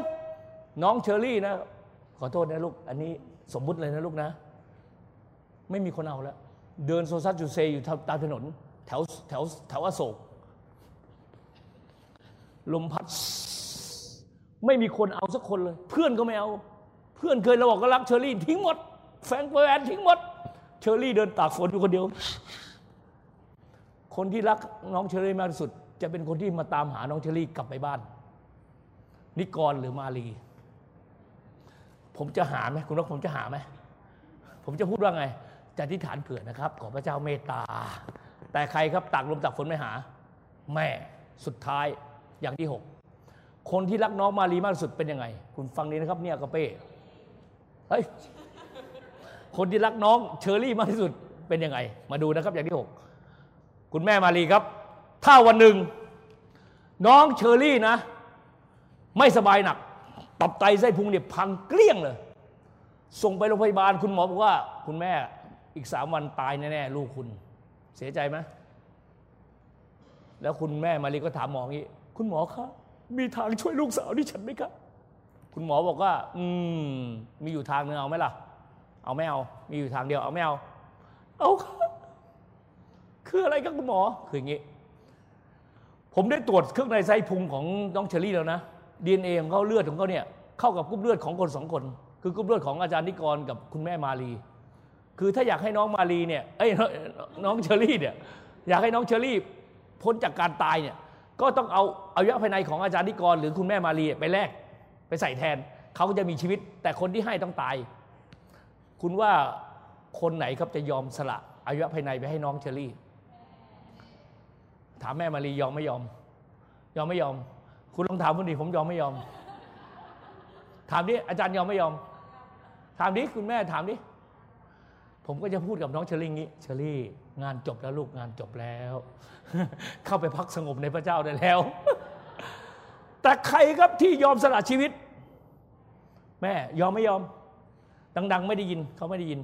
A: น้องเชอรี่นะ ขอโทษนะลูก อันนี้สมมุติเลยนะลูกนะ ไม่มีคนเอาแล้ว เดินโซซัดโซเซอยู่ตามถนน แถวแถวแถวอโศก ลมพัด ไม่มีคนเอาสักคนเลย เพื่อนก็ไม่เอา เพื่อนเคยเราบอกก็รักเชอรี่ทิ้งหมด แฟงเฟิร์ตทิ้งหมด เชอรี่เดินตากฝนอยู่คนเดียว คนที่รักน้องเชอรี่มากที่สุด จะเป็นคนที่มาตามหาน้องเชอรี่กลับไปบ้าน นิกรหรือมาลี ผมจะหาไหมคุณว่าผมจะหาไหมผมจะพูดว่าไง จะอธิษฐานเผื่อนะครับ ขอพระเจ้าเมตตา แต่ใครครับตากลมตากฝนไปหา แม่สุดท้ายอย่างที่หกคนที่รักน้องมารีมากที่สุดเป็นยังไง คุณฟังนี้นะครับเนี่ยกระเป้เฮ้ยคนที่รักน้องเชอรี่มากที่สุดเป็นยังไง มาดูนะครับอย่างที่หกคุณแม่มารีครับ ถ้าวันหนึ่ง น้องเชอรี่นะ ไม่สบายหนัก ตับไตไส้พุงเนี่ยพังเกลี้ยงเลย ส่งไปโรงพยาบาลคุณหมอบอกว่า คุณแม่ อีกสามวันตายแน่ๆลูกคุณ เสียใจไหมแล้วคุณแม่มารีก็ถามหมออย่างนี้ คุณหมอครับมีทางช่วยลูกสาวดิฉันไหมครับคุณหมอบอกว่า อืม มีอยู่ทางหนึ่งเอาไหมล่ะ เอาไม่เอา มีอยู่ทางเดียวเอาไม่เอา เอาครับคืออะไรครับคุณหมอ คืออย่างนี้ ผมได้ตรวจเครื่องในไส้พุงของน้องเชอรี่แล้วนะดีเอ็นเอของเขาเลือดของเขาเนี่ยเข้ากับกรุ๊ปเลือดของคนสองคน คือกรุ๊ปเลือดของอาจารย์นิกรกับคุณแม่มาลี คือถ้าอยากให้น้องมาลีเนี่ยเอ้ยน้องเชอรี่เนี่ยอยากให้น้องเชอรี่พ้นจากการตายเนี่ยก็ต้องเอาอวัยะภายในของอาจารย์นิกร หรือคุณแม่มาลีไปแลกไปใส่แทนเขาก็จะมีชีวิต แต่คนที่ให้ต้องตาย คุณว่าคนไหนครับจะยอมสละอวัยวะภายในไปให้น้องเชอรี่ ถามแม่มารียอมไม่ยอม ยอมไม่ยอม คุณลองถามคนดีผมยอมไม่ยอม ถามดิอาจารย์ยอมไม่ยอม ถามดิคุณแม่ถามดิ ผมก็จะพูดกับน้องเชอรี่งี้เชอรี่ งานจบแล้วลูกงานจบแล้ว เข้าไปพักสงบในพระเจ้าได้แล้ว แต่ใครครับที่ยอมสละชีวิต แม่ยอมไม่ยอม ดัง ๆ ไม่ได้ยินเขาไม่ได้ยิน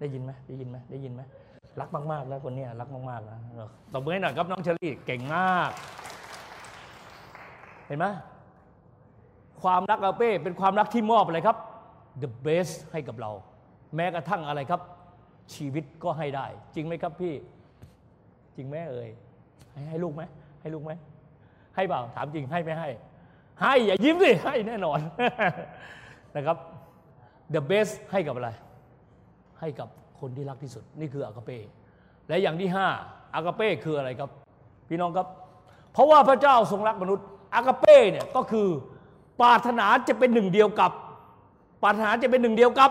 A: ได้ยินไหมได้ยินไหมได้ยินไหมรักมากๆแล้วคนนี้รักมากๆแล้วตบมือให้หน่อยครับน้องเชอรี่เก่งมาก เห็นไหมความรักอาเป้เป็นความรักที่มอบอะไรครับ the best ให้กับเรา แม้กระทั่งอะไรครับ ชีวิตก็ให้ได้ จริงไหมครับพี่ จริงไหมเอ่ยให้ให้ลูกไหมให้ลูกไหมให้เปล่าถามจริงให้ไม่ให้ ให้อย่ายิ้มสิให้แน่นอนนะครับ the best ให้กับอะไร ให้กับคนที่รักที่สุด นี่คืออากาเป้และอย่างที่ห้าอากาเป้คืออะไรครับ พี่น้องครับ เพราะว่าพระเจ้าทรงรักมนุษย์อากาเป้เนี่ยก็คือปรารถนาจะเป็นหนึ่งเดียวกับปรารถนาจะเป็นหนึ่งเดียวกับ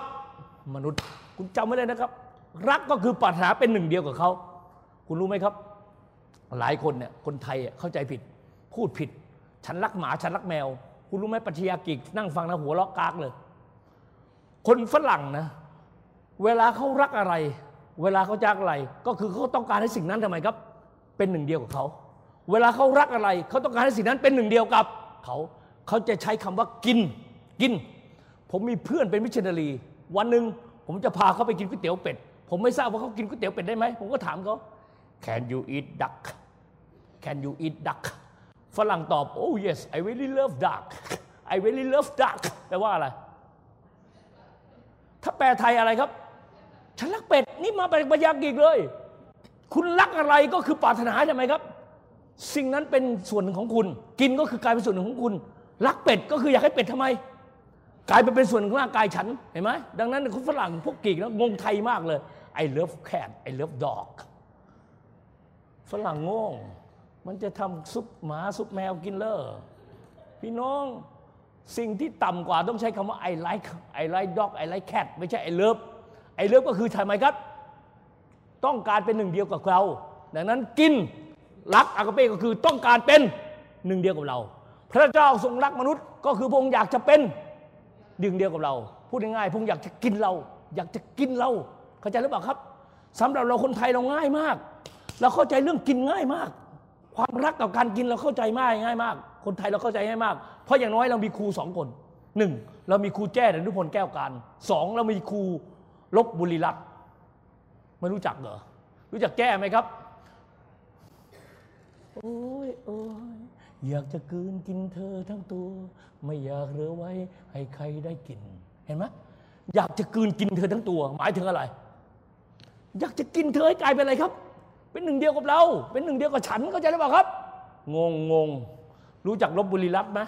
A: มนุษย์ คุณจำไว้เลยนะครับ รักก็คือปรารถนาเป็นหนึ่งเดียวกับเขา คุณรู้ไหมครับ หลายคนเนี่ยคนไทยเข้าใจผิด พูดผิด ฉันรักหมาฉันรักแมว คุณรู้ไหมปัชญากิกนั่งฟังนะหัวเราะกากเลย คนฝรั่งนะ เวลาเขารักอะไร เวลาเขาจากอะไร ก็คือเขาต้องการให้สิ่งนั้นทำไมครับ เป็นหนึ่งเดียวกับเขาเวลาเขารักอะไร เขาต้องการให้สิ่งนั้นเป็นหนึ่งเดียวกับเขาเขาจะใช้คำว่ากินกิน ผมมีเพื่อนเป็นมิชชันนารี วันหนึ่งผมจะพาเขาไปกินก๋วยเตี๋ยวเป็ด ผมไม่ทราบว่าเขากินก๋วยเตี๋ยวเป็ดได้ไหม ผมก็ถามเขา Can you eat duck Can you eat duck ฝรั่งตอบ Oh yes I really love duck I really love duck แปลว่าอะไร ถ้าแปลไทยอะไรครับ ฉันรักเป็ด นี่มาเป็นปัญญากิกเลย คุณรักอะไรก็คือปรารถนาใช่ไหมครับ สิ่งนั้นเป็นส่วนหนึ่งของคุณ กินก็คือกลายเป็นส่วนหนึ่งของคุณ รักเป็ดก็คืออยากให้เป็ดทำไม กลายไปเป็นส่วนหนึ่งของร่างกายฉันเห็นไหมดังนั้นคุณฝรั่งพวกกีกแล้วงงไทยมากเลย I love cat I love dog ฝรั่งโง่มันจะทำซุปหมาซุปแมวกินเลอพี่น้องสิ่งที่ต่ำกว่าต้องใช้คำว่า I like I like dog I like cat ไม่ใช่ I love I love ก็คือทำไมครับ ต้องการเป็นหนึ่งเดียวกับเรา ดังนั้นกินรักอากาเป้ก็คือต้องการเป็นหนึ่งเดียวกับเรา พระเจ้าทรงรักมนุษย์ก็คือพระองค์อยากจะเป็น หนึ่งเดียวกับเรา พูดง่ายๆพระองค์อยากจะกินเรา อยากจะกินเรา เข้าใจหรือเปล่าครับสำหรับเราคนไทยเราง่ายมาก เราเข้าใจเรื่องกินง่ายมาก ความรักกับการกินเราเข้าใจง่ายง่ายมาก คนไทยเราเข้าใจง่ายมาก เพราะอย่างน้อยเรามีครูสองคนหนึ่งเรามีครูแจ้ดนุพลแก้วการสองเรามีครูลบบุรีรัตน์ไม่รู้จักเหรอรู้จักแจ้ไหมครับ โอ้ยโอ้ย อยากจะกืนกินเธอทั้งตัว ไม่อยากเหลือไว้ ให้ใครได้กิน เห็นไหมอยากจะกืนกินเธอทั้งตัว หมายถึงอะไร อยากจะกินเธอให้กลายเป็นอะไรครับ เป็นหนึ่งเดียวกับเรา เป็นหนึ่งเดียวกับฉันเข้าใจหรือเปล่าครับ งงงงรู้จักลบบุรีรัตน์ไหม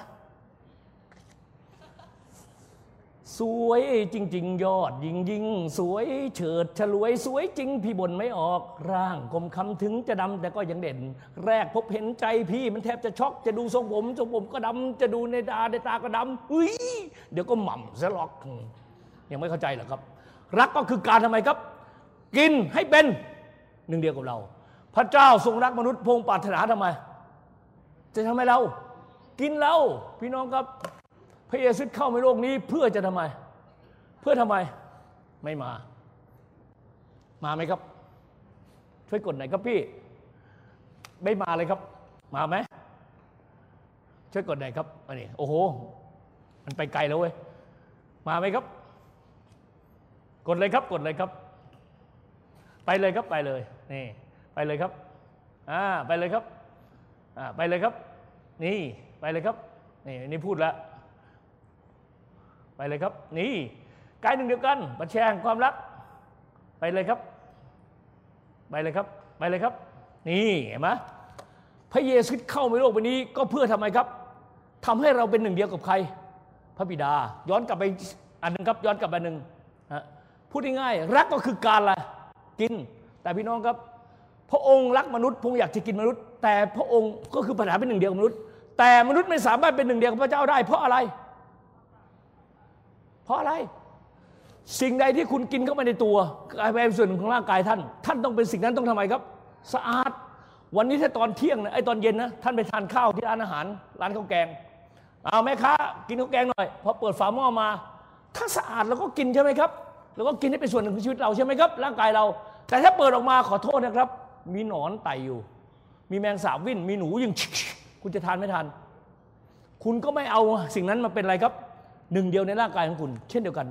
A: สวยจริง ๆ ยอดยิงยิงสวยเฉิดฉลวยสวยจริง พี่บนไม่ออกร่างกลมคำถึงจะดำแต่ก็ยังเด่น แรกพบเห็นใจพี่มันแทบจะช็อกจะดูทรงผมทรงผมก็ดำจะดูในตาในตาก็ดำอุ้ยเดี๋ยวก็หม่ำซะหรอก ยังไม่เข้าใจหรอครับ รักก็คือการทำไมครับ กินให้เป็นหนึ่งเดียวกับเรา พระเจ้าทรงรักมนุษย์พงปรารถนาทำไม จะทำให้เรา กินเราพี่น้องครับ ระเยซูเข้าในโลกนี้เพื่อจะทำไม เพื่อทำไมไม่มา มาไหมครับ ช่วยกดหน่อยครับพี่ ไม่มาเลยครับ มาไหมช่วยกดหน่อยครับอันนี้โอ้โห มันไปไกลแล้วเว้ยมาไหมครับ กดเลยครับ กดเลยครับ ไปเลยครับไปเลยนี่ไปเลยครับอ่าไปเลยครับอ่าไปเลยครับ นี่ไปเลยครับนี่นี่พูดแล้ว ไปเลยครับ นี่กายหนึ่งเดียวกันประแชงความรัก ไปเลยครับ ไปเลยครับ ไปเลยครับ นี่เห็นไหมพระเยซูเข้าในโลกใบนี้ก็เพื่อทำไมครับทำให้เราเป็นหนึ่งเดียวกับใคร พระบิดา ย้อนกลับไปอันหนึ่งครับ ย้อนกลับไปหนึ่งพูดง่ายๆรักก็คือการอะกิน แต่พี่น้องครับพระองค์รักมนุษย์พงอยากจะกินมนุษย์ แต่พระองค์ก็คือปัญหาเป็นหนึ่งเดียวกับมนุษย์ แต่มนุษย์ไม่สามารถเป็นหนึ่งเดียวกับพระเจ้าได้ เพราะอะไร เพราะอะไร สิ่งใดที่คุณกินเข้าไปในตัวกลายเป็นส่วนหนึ่งของร่างกายท่าน ท่านต้องเป็นสิ่งนั้นต้องทำไมครับ สะอาด วันนี้ถ้าตอนเที่ยงนะไอ้ตอนเย็นนะท่านไปทานข้าวที่ร้านอาหาร ร้านข้าวแกงเอาแม่ค้ากินข้าวแกงหน่อยพอเปิดฝาหม้อมา ถ้าสะอาดเราก็กินใช่ไหมครับเราก็กินให้เป็นส่วนหนึ่งของชีวิตเราใช่ไหมครับ ร่างกายเรา แต่ถ้าเปิดออกมาขอโทษนะครับ มีหนอนไต่อยู่ มีแมงสาบวิ่นมีหนูยิงคุณจะทานไม่ทาน คุณก็ไม่เอาสิ่งนั้นมาเป็นอะไรครับ หนึ่งเดียวในร่างกายของคุณ เช่นเดียวกัน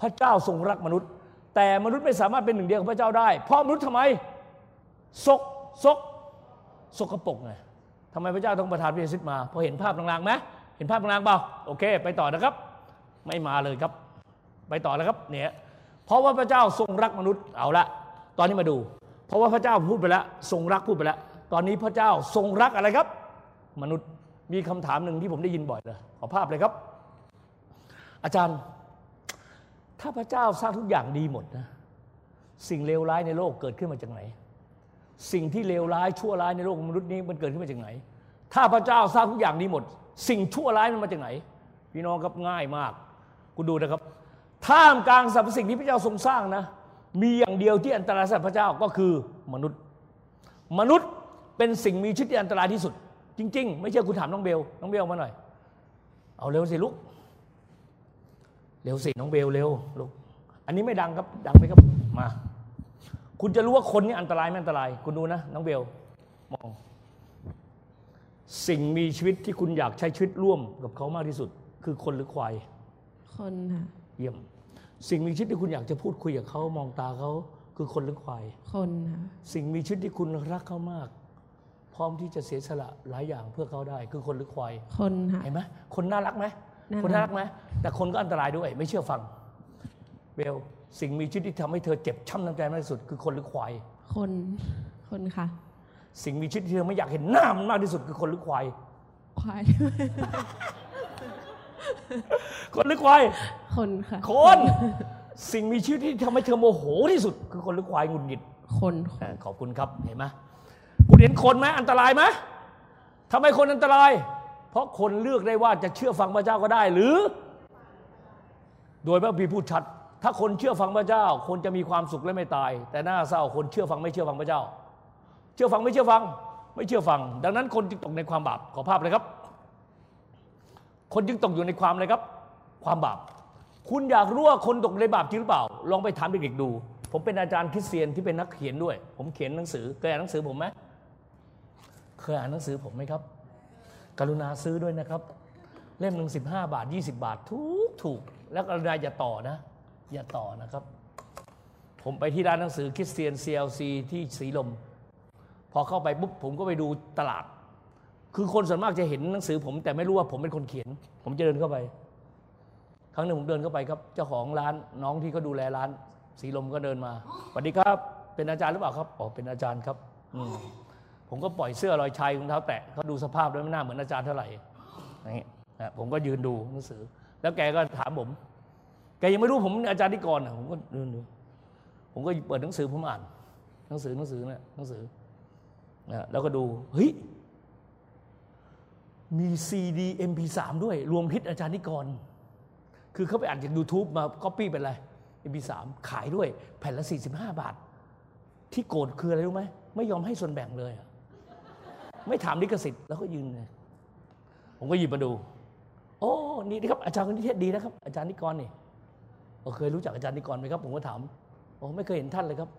A: พระเจ้าทรงรักมนุษย์ แต่มนุษย์ไม่สามารถเป็นหนึ่งเดียวกับพระเจ้าได้ เพราะมนุษย์ทำไมซกซกสกปรกไงทำไมพระเจ้าต้องประทานพระเยซูมาพอเห็นภาพลางๆไหมเห็นภาพลางๆเปล่าโอเค ไปต่อนะครับ ไม่มาเลยครับ ไปต่อแล้วครับเนี่ยเพราะว่าพระเจ้าทรงรักมนุษย์เอาละตอนนี้มาดู เพราะว่าพระเจ้าพูดไปแล้วทรงรักพูดไปแล้วตอนนี้พระเจ้าทรงรักอะไรครับ มนุษย์มีคำถามหนึ่งที่ผมได้ยินบ่อยเลยขอภาพเลยครับ อาจารย์ ถ้าพระเจ้าสร้างทุกอย่างดีหมดนะ สิ่งเลวร้ายในโลกเกิดขึ้นมาจากไหน สิ่งที่เลวร้ายชั่วร้ายในโลกมนุษย์นี้มันเกิดขึ้นมาจากไหน ถ้าพระเจ้าสร้างทุกอย่างดีหมด สิ่งชั่วร้ายมันมาจากไหน พี่น้องครับง่ายมากคุณดูนะครับ ท่ามกลางสรรพสิ่งที่พระเจ้าทรงสร้างนะ มีอย่างเดียวที่อันตรายสำหรับพระเจ้าก็คือมนุษย์ มนุษย์เป็นสิ่งมีชีวิตที่อันตรายที่สุด จริง ๆ ไม่เชื่อคุณถามน้องเบลน้องเบลมาหน่อย เอาเร็วสิลูก เร็วสิน้องเบลเร็วลูกอันนี้ไม่ดังครับดังไหมครับมา คุณจะรู้ว่าคนนี้อันตรายไม่อันตราย คุณดูนะน้องเบลมอง สิ่งมีชีวิตที่คุณอยากใช้ชีวิตร่วมกับเขามากที่สุด คือคนหรือควาย
D: คนค่ะ
A: เยี่ยม สิ่งมีชีวิตที่คุณอยากจะพูดคุยกับเขามองตาเขาคือคนหรือควาย
D: คนค่ะ
A: สิ่งมีชีวิตที่คุณรักเขามาก พร้อมที่จะเสียสละหลายอย่างเพื่อเขาได้ คือคนหรือควาย
D: คนค่ะ
A: เห็นไหมคนน่ารักไหม
D: น่ารัก
A: คนน่ารักไหมแต่คนก็อันตรายด้วย ไม่เชื่อฟังเบลสิ่งมีชีวิตที่ทำให้เธอเจ็บช้ำน้ำใจมากที่สุด คือคนหรือควาย
D: คนคนค่ะ
A: สิ่งมีชีวิตที่เธอไม่อยากเห็นหน้ามันมากที่สุดคือคนหรือควาย
D: ควาย
A: คนหรือควาย
D: คนค่ะ
A: คน สิ่งมีชีวิตที่ทำให้เธอโมโหที่สุด คือคนหรือควายหงุดหงิด
D: คน
A: อ่าขอบคุณครับเห็นไหมคุณเห็นคนไหมอันตรายไหมทำไมคนอันตราย เพราะคนเลือกได้ว่าจะเชื่อฟังพระเจ้าก็ได้หรือ โดยพระพีพูดชัด ถ้าคนเชื่อฟังพระเจ้า คนจะมีความสุขและไม่ตาย แต่น่าเศร้าคนเชื่อฟังไม่เชื่อฟังพระเจ้า เชื่อฟังไม่เชื่อฟัง ไม่เชื่อฟัง ดังนั้นคนจึงตกในความบาปขอภาพเลยครับ คนจึงตกอยู่ในความอะไรครับ ความบาปคุณอยากรู้ว่าคนตกในบาปจริงหรือเปล่า ลองไปถามเด็กๆดู ผมเป็นอาจารย์คริสเตียนที่เป็นนักเขียนด้วย ผมเขียนหนังสือเคยอ่านหนังสือผมไหมเคยอ่านหนังสือผมไหมครับ กรุณาซื้อด้วยนะครับ เล่มหนึ่งสิบห้าบาทยี่สิบาทถูกถูก แล้วกรุณาอย่าต่อนะ อย่าต่อนะครับ ผมไปที่ร้านหนังสือคริสเตียน CLC ที่สีลม พอเข้าไปปุ๊บผมก็ไปดูตลาด คือคนส่วนมากจะเห็นหนังสือผมแต่ไม่รู้ว่าผมเป็นคนเขียน ผมจะเดินเข้าไป ครั้งหนึ่งผมเดินเข้าไปครับ เจ้าของร้านน้องที่เขาดูแลร้านสีลมก็เดินมาสวัสดีครับ เป็นอาจารย์หรือเปล่าครับอ๋อเป็นอาจารย์ครับ อืม ผมก็ปล่อยเสื้อรอยชายรองเท้าแตะเขาดูสภาพแล้วไม่น่าเหมือนอาจารย์เท่าไหร่อย่างนี้นะผมก็ยืนดูหนังสือ แล้วแกก็ถามผม แกยังไม่รู้ผมอาจารย์นิกรนผมก็ยืนดูผมก็เปิดหนังสือผมอ่าน หนังสือหนังสือเนี่ยหนังสือนะแล้วก็ดูเฮ้ยมีซีดี MP3 ด้วย รวมฮิตอาจารย์นิกร คือเขาไปอ่านจาก YouTube มาก๊อปปี้เป็นอะไร MP3 ขายด้วยแผ่นละ 45 บาท ที่โกรธคืออะไรรู้ไหมไม่ยอมให้ส่วนแบ่งเลยอะ ไม่ถามลิขสิทธิ์แล้วก็ยืนเลยผมก็หยิบมาดู โอ้นี่นะครับ อาจารย์คนนี้เทศดีนะครับ อาจารย์นิกรนี่เคยรู้จักอาจารย์นิกรไหมครับ ผมก็ถามโอ้ไม่เคยเห็นท่านเลยครับ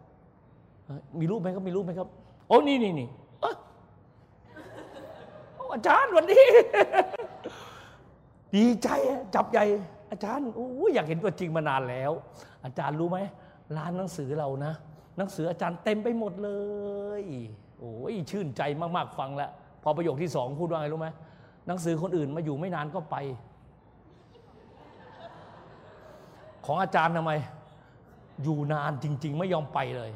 A: มีรูปไหมครับมีรูปไหมครับ โอ้นี่นี่นี่อาจารย์วันนี้ ดีใจจับใหญ่ อาจารย์โอ้ยอยากเห็นตัวจริงมานานแล้ว อาจารย์รู้ไหมร้านหนังสือเรานะ หนังสืออาจารย์เต็มไปหมดเลย โอ้ยชื่นใจมาก ๆ ฟังแล้ว พอประโยคที่สองพูดว่าไงรู้ไหมหนังสือคนอื่นมาอยู่ไม่นานก็ไป ของอาจารย์ทำไม อยู่นานจริง ๆ ไม่ยอมไปเลย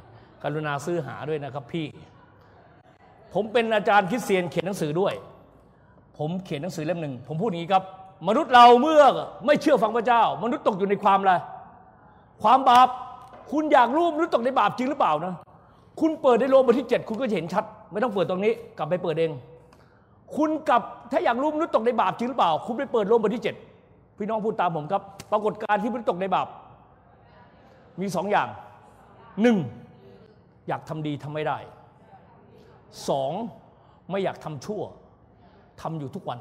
A: กรุณาซื้อหาด้วยนะครับพี่ ผมเป็นอาจารย์คริสเตียนเขียนหนังสือด้วย ผมเขียนหนังสือเล่มหนึ่งผมพูดอย่างนี้ครับ มนุษย์เราเมื่อไม่เชื่อฟังพระเจ้า มนุษย์ตกอยู่ในความอะไรความบาปคุณอยากรู้มนุษย์ตกในบาปจริงหรือเปล่านะ คุณเปิดในโรมบทที่ 7 คุณก็จะเห็นชัด ไม่ต้องเปิดตรงนี้ กลับไปเปิดเอง คุณกลับถ้าอยากรู้มนุษย์ตกในบาปจริงหรือเปล่า คุณไปเปิดโรมบทที่ 7 พี่น้องพูดตามผมครับ ปรากฏการณ์ที่มนุษย์ตกในบาปมีสองอย่างหนึ่งอยากทำดีทำไม่ได้สองไม่อยากทำชั่วทำอยู่ทุกวัน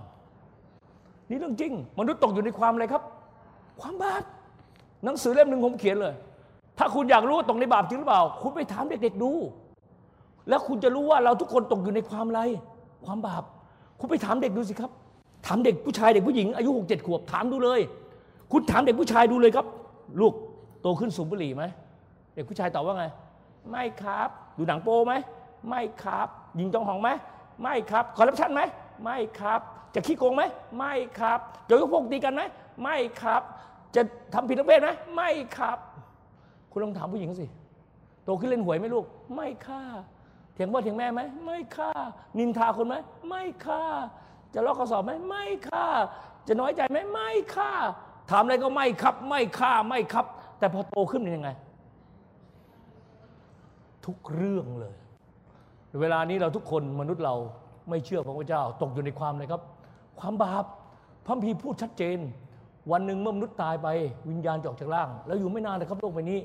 A: นี่เรื่องจริง มนุษย์ตกอยู่ในความอะไรครับ ความบาปหนังสือเล่มหนึ่งผมเขียนเลย ถ้าคุณอยากรู้ว่าตกในบาปจริงหรือเปล่า คุณไปถามเด็กๆดู แล้วคุณจะรู้ว่าเราทุกคนตกอยู่ในความอะไร ความบาป คุณไปถามเด็กดูสิครับ ถามเด็กผู้ชายเด็กผู้หญิงอายุหกเจ็ดขวบถามดูเลย คุณถามเด็กผู้ชายดูเลยครับ ลูกโตขึ้นสูบบุหรี่ไหมเด็กผู้ชายตอบว่าไง ไม่ครับ ดูหนังโป้ไหมไม่ครับ ยิงจองหองไหมไม่ครับคอร์รัปชันไหมไม่ครับ จะขี้โกงไหมไม่ครับจะยกพวกตีกันไหมไม่ครับ จะทำผิดทางเพศไหมไม่ครับ คุณลองถามผู้หญิงสิ โตขึ้นเล่นหวยไหมลูก ไม่ค่ะเถียงพ่อเถียงแม่ไหม ไม่ค่ะนินทาคนไหม ไม่ค่ะจะลอกข้อสอบไหม ไม่ค่ะจะน้อยใจไหม ไม่ค่ะถามอะไรก็ไม่ครับ ไม่ค่ะไม่ครับ แต่พอโตขึ้นเป็นยังไง ทุกเรื่องเลย เวลานี้เราทุกคนมนุษย์เราไม่เชื่อพระเจ้า ตกอยู่ในความเลยครับ ความบาปพระคัมภีพูดชัดเจน วันหนึ่งเมื่อมนุษย์ตายไป วิญญาณจะออกจากร่าง แล้วอยู่ไม่นานเลยครับโลกใบนี้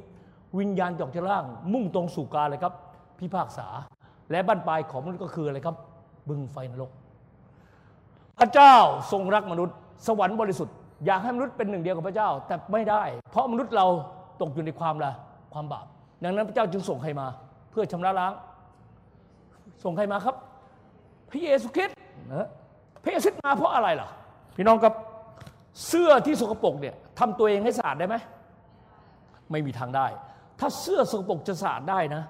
A: วิญญาณจะออกจากร่าง มุ่งตรงสู่กาเลยครับ พิพากษา และบั้นปลายของมนุษย์ก็คืออะไรครับ บึงไฟนรก พระเจ้าทรงรักมนุษย์ สวรรค์บริสุทธิ์อยากให้มนุษย์เป็นหนึ่งเดียวกับพระเจ้า แต่ไม่ได้ เพราะมนุษย์เราตกอยู่ในความละความบาปดังนั้นพระเจ้าจึงส่งใครมา เพื่อชำระล้าง ส่งใครมาครับ พระเยซูคริสต์นะพระเยซูคริสต์มาเพราะอะไรล่ะ พี่น้องครับเสื้อที่สกปรกเนี่ยทำตัวเองให้สะอาดได้ไหมไม่มีทางได้ ถ้าเสื้อสกปรกจะสะอาดได้นะ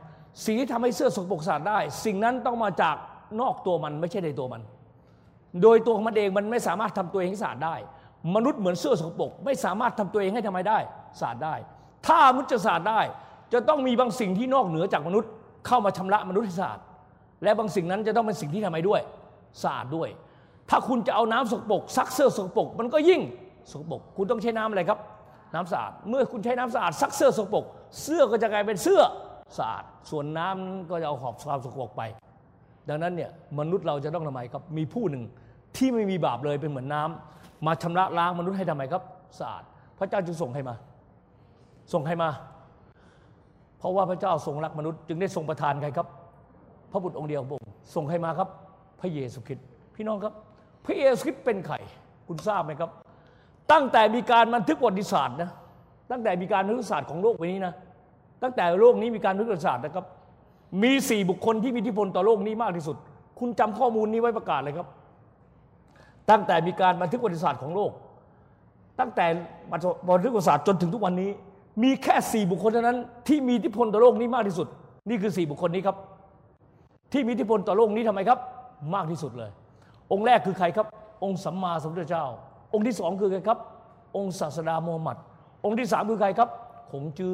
A: สิ่งที่ทำให้เสื้อสกปรกสะอาดได้ สิ่งนั้นต้องมาจากนอกตัวมันไม่ใช่ในตัวมัน โดยตัวของมันเองมันไม่สามารถทำตัวเองให้สะอาดได้ มนุษย์เหมือนเสื้อสกปรกไม่สามารถทำตัวเองให้ทำไมได้สะอาดได้ ถ้ามนุษย์จะสะอาดได้ จะต้องมีบางสิ่งที่นอกเหนือจากมนุษย์เข้ามาชำระมนุษย์ให้สะอาดและบางสิ่งนั้นจะต้องเป็นสิ่งที่ทำไมด้วยสะอาดด้วย ถ้าคุณจะเอาน้ำสกปรกซักเสื้อสกปรกมันก็ยิ่งสกปรกคุณต้องใช้น้ำอะไรครับ น้ำสะอาด เมื่อคุณใช้น้ำสะอาดซักเสื้อสกปรก เสื้อก็จะกลายเป็นเสื้อสะอาด ส่วนน้ำก็จะเอาขอบความสกปรกไป ดังนั้นเนี่ยมนุษย์เราจะต้องทำไมครับ มีผู้หนึ่งที่ไม่มีบาปเลยเป็นเหมือนน้ำมาชำระล้างมนุษย์ให้ทำไมครับสะอาด พระเจ้าจึงส่งใครมา ส่งใครมา เพราะว่าพระเจ้าทรงรักมนุษย์จึงได้ทรงประทานใครครับ พระบุตรองค์เดียวของพระองค์ส่งใครมาครับ พระเยซูคริสต์พี่น้องครับ พระเยซูคริสต์เป็นใครคุณทราบไหมครับ ตั้งแต่มีการบันทึกประวัติศาสตร์นะ ตั้งแต่มีการบันทึกศาสตร์ของโลกใบนี้นะตั้งแต่โลกนี้มีการบันทึกศาสตร์นะครับ มีสี่บุคคลที่มีอิทธิพลต่อโลกนี้มากที่สุด คุณจำข้อมูลนี้ไว้ประกาศเลยครับ ตั้งแต่มีการบันทึกประวัติศาสตร์ของโลก ตั้งแต่บันทึกประวัติศาสตร์จนถึงทุกวันนี้ มีแค่สี่บุคคลเท่านั้น ที่มีอิทธิพลต่อโลกนี้มากที่สุด นี่คือสี่บุคคลนี้ครับ ที่มีอิทธิพลต่อโลกนี้ทำไมครับ มากที่สุดเลย องค์แรกคือใครครับ องค์สัมมาสัมพุทธเจ้า องค์ที่สองคือใครครับ องค์ศาสดาโมฮัมหมัด องค์ที่สามคือใครครับขงจือ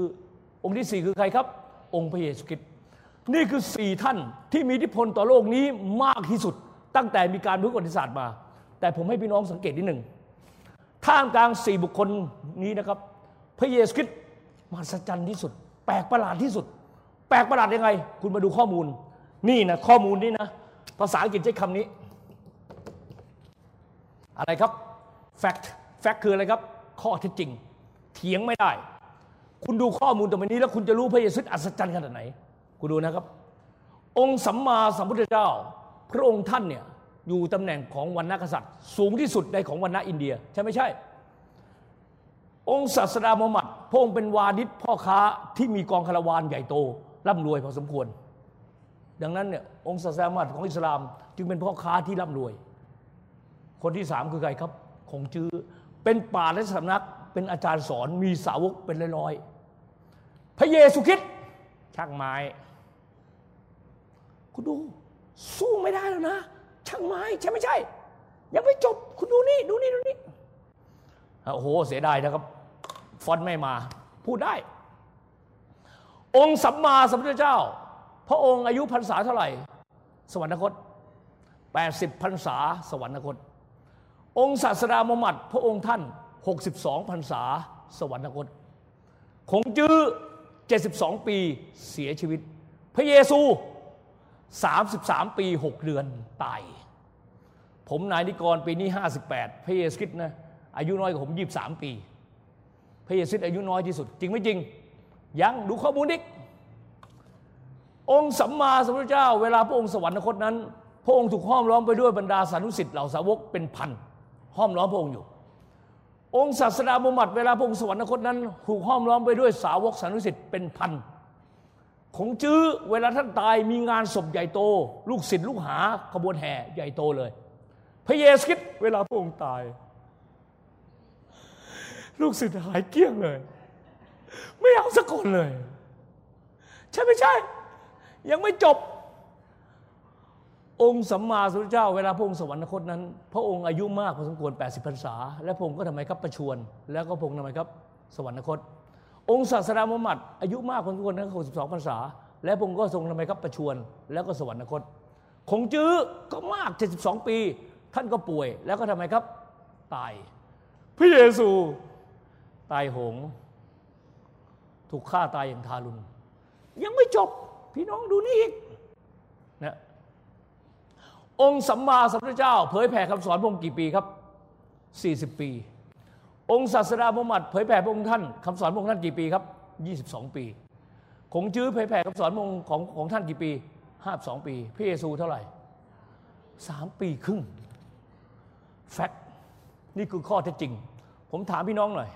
A: องค์ที่สี่คือใครครับ องค์พระเยซูคริสต์นี่คือสี่ท่านที่มีอิทธิพลต่อโลกนี้มากที่สุด ตั้งแต่มีการบันทึกประวัติศาสตร์มา แต่ผมให้พี่น้องสังเกตนิดหนึ่งท่ามกลางสี่บุคคลนี้นะครับ พระเยซูคริสต์มหัศจรรย์ที่สุด แปลกประหลาดที่สุด แปลกประหลาดยังไง คุณมาดูข้อมูล นี่นะข้อมูลนี้นะภาษาอังกฤษใช้คำนี้ อะไรครับ fact fact คืออะไรครับ ข้อเท็จจริง เถียงไม่ได้ คุณดูข้อมูลตรงนี้แล้วคุณจะรู้พระเยซูอัศจรรย์ขนาดไหน คุณดูนะครับ องค์สัมมาสัมพุทธเจ้า พระองค์ท่านเนี่ยอยู่ตำแหน่งของวรรณกษัตริย์ สูงที่สุดในของวรรณะอินเดีย ใช่ไม่ใช่ องค์ศาสดามุฮัมมัดพระองค์เป็นวานิชพ่อค้าที่มีกองคาราวานใหญ่โตร่ำรวยพอสมควร ดังนั้นเนี่ยองค์ศาสดามุฮัมมัดของอิสลาม จึงเป็นพ่อค้าที่ร่ำรวย คนที่สามคือใครครับ คงจื้อเป็นป่าและสำนัก เป็นอาจารย์สอนมีสาวกเป็นร้อยๆพระเยซูคริสต์ช่างไม้คุณดูสู้ไม่ได้แล้วนะ ช่างไม้ใช่ไม่ใช่ ยังไม่จบคุณดูนี่ดูนี่ดูนี่อะโอ้โหเสียดายนะครับฟอนต์ไม่มา พูดได้ องค์สัมมาสัมพุทธเจ้า พระองค์อายุพรรษาเท่าไหร่ สวรรคต 80พรรษาสวรรคต องค์ศาสดามุฮัมมัด พระองค์ท่าน 62พรรษาสวรรคต คงจื้อ 72 ปีเสียชีวิต พระเยซู 33 ปี 6 เดือนตาย ผมนายนิกรปีนี้ 58 พระเยซูคริสต์นะอายุน้อยกว่าผม 23 ปี พระเยซูคริสต์อายุน้อยที่สุด จริงไม่จริง ยังดูข้อมูลอีกองค์สัมมาสัมพุทธเจ้า เวลาพระองค์สวรรคตนั้น พระองค์ถูกห้อมล้อมไปด้วยบรรดาสานุสิทธิ์เหล่าสาวกเป็นพันห้อมล้อมพระองค์อยู่ องค์ศาสดามุฮัมมัดเวลาพระองค์สวรรคตนั้นถูกห้อมล้อมไปด้วยสาวกสานุสิทธิ์เป็นพันของจื้อเวลาท่านตายมีงานศพใหญ่โต ลูกศิษย์ลูกหาขบวนแห่ใหญ่โตเลย พระเยซูคริสต์เวลาพระองค์ตาย ลูกศิษย์หายเกลี้ยงเลย ไม่เอาสักคนเลย ใช่ไม่ใช่ ยังไม่จบ องค์สัมมาสัมพุทธเจ้าเวลาพระองค์สวรรคตนั้น พระองค์อายุมากพอสมควร 80พรรษา และพระองค์ก็ทำไมครับประชวรแล้วก็พระองค์ทำไมครับสวรรคต องค์ศาสดามุฮัมมัดอายุมากพอสมควรนั้น62พรรษา และพระองค์ก็ทรงทำไมครับประชวรแล้วก็สวรรคต คงจื้อก็มาก 72 ปี ท่านก็ป่วย แล้วก็ทำไมครับตาย พระเยซูตายโหง ถูกฆ่าตายอย่างทารุณยังไม่จบพี่น้องดูนี่อีก องค์สัมมาสัมพุทธเจ้า เผยแผ่คำสอนพระองค์กี่ปีครับ 40 ปี องค์ศาสดามุฮัมมัดเผยแผ่พระองค์ท่านคำสอนพระองค์ท่านกี่ปีครับ 22 ปีคงจื้อเผยแผ่คำสอนองค์ของของท่านกี่ปี52ปี พระเยซูเท่าไหร่3ปีครึ่งแฟกต์นี่คือข้อเท็จจริง ผมถามพี่น้องหน่อย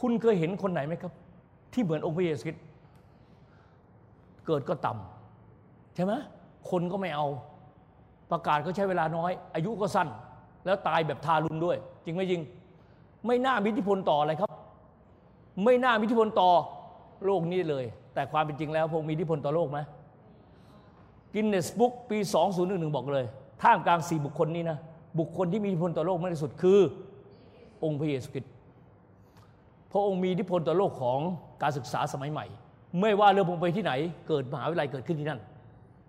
A: คุณเคยเห็นคนไหนไหมครับ ที่เหมือนองค์พระเยซูคริสต์เกิดก็ต่ำใช่ไหม คนก็ไม่เอา ประกาศก็ใช้เวลาน้อย อายุก็สั้น แล้วตายแบบทารุณด้วย จริงไหมจริง ไม่น่ามีอิทธิพลต่ออะไรครับ ไม่น่ามีอิทธิพลต่อโลกนี้เลย แต่ความเป็นจริงแล้วพงมีอิทธิพลต่อโลกไหมกินเนสบุ๊กปี 2011 บอกเลย ท่ามกลางสี่บุคคลนี้นะ บุคคลที่มีอิทธิพลต่อโลกมากที่สุดคือ องค์พระเยซูคริสต์พระองค์มีอิทธิพลต่อโลกของการศึกษาสมัยใหม่ ไม่ว่าเรื่องพงไปที่ไหน เกิดมหาวิทยาลัยเกิดขึ้นที่นั่น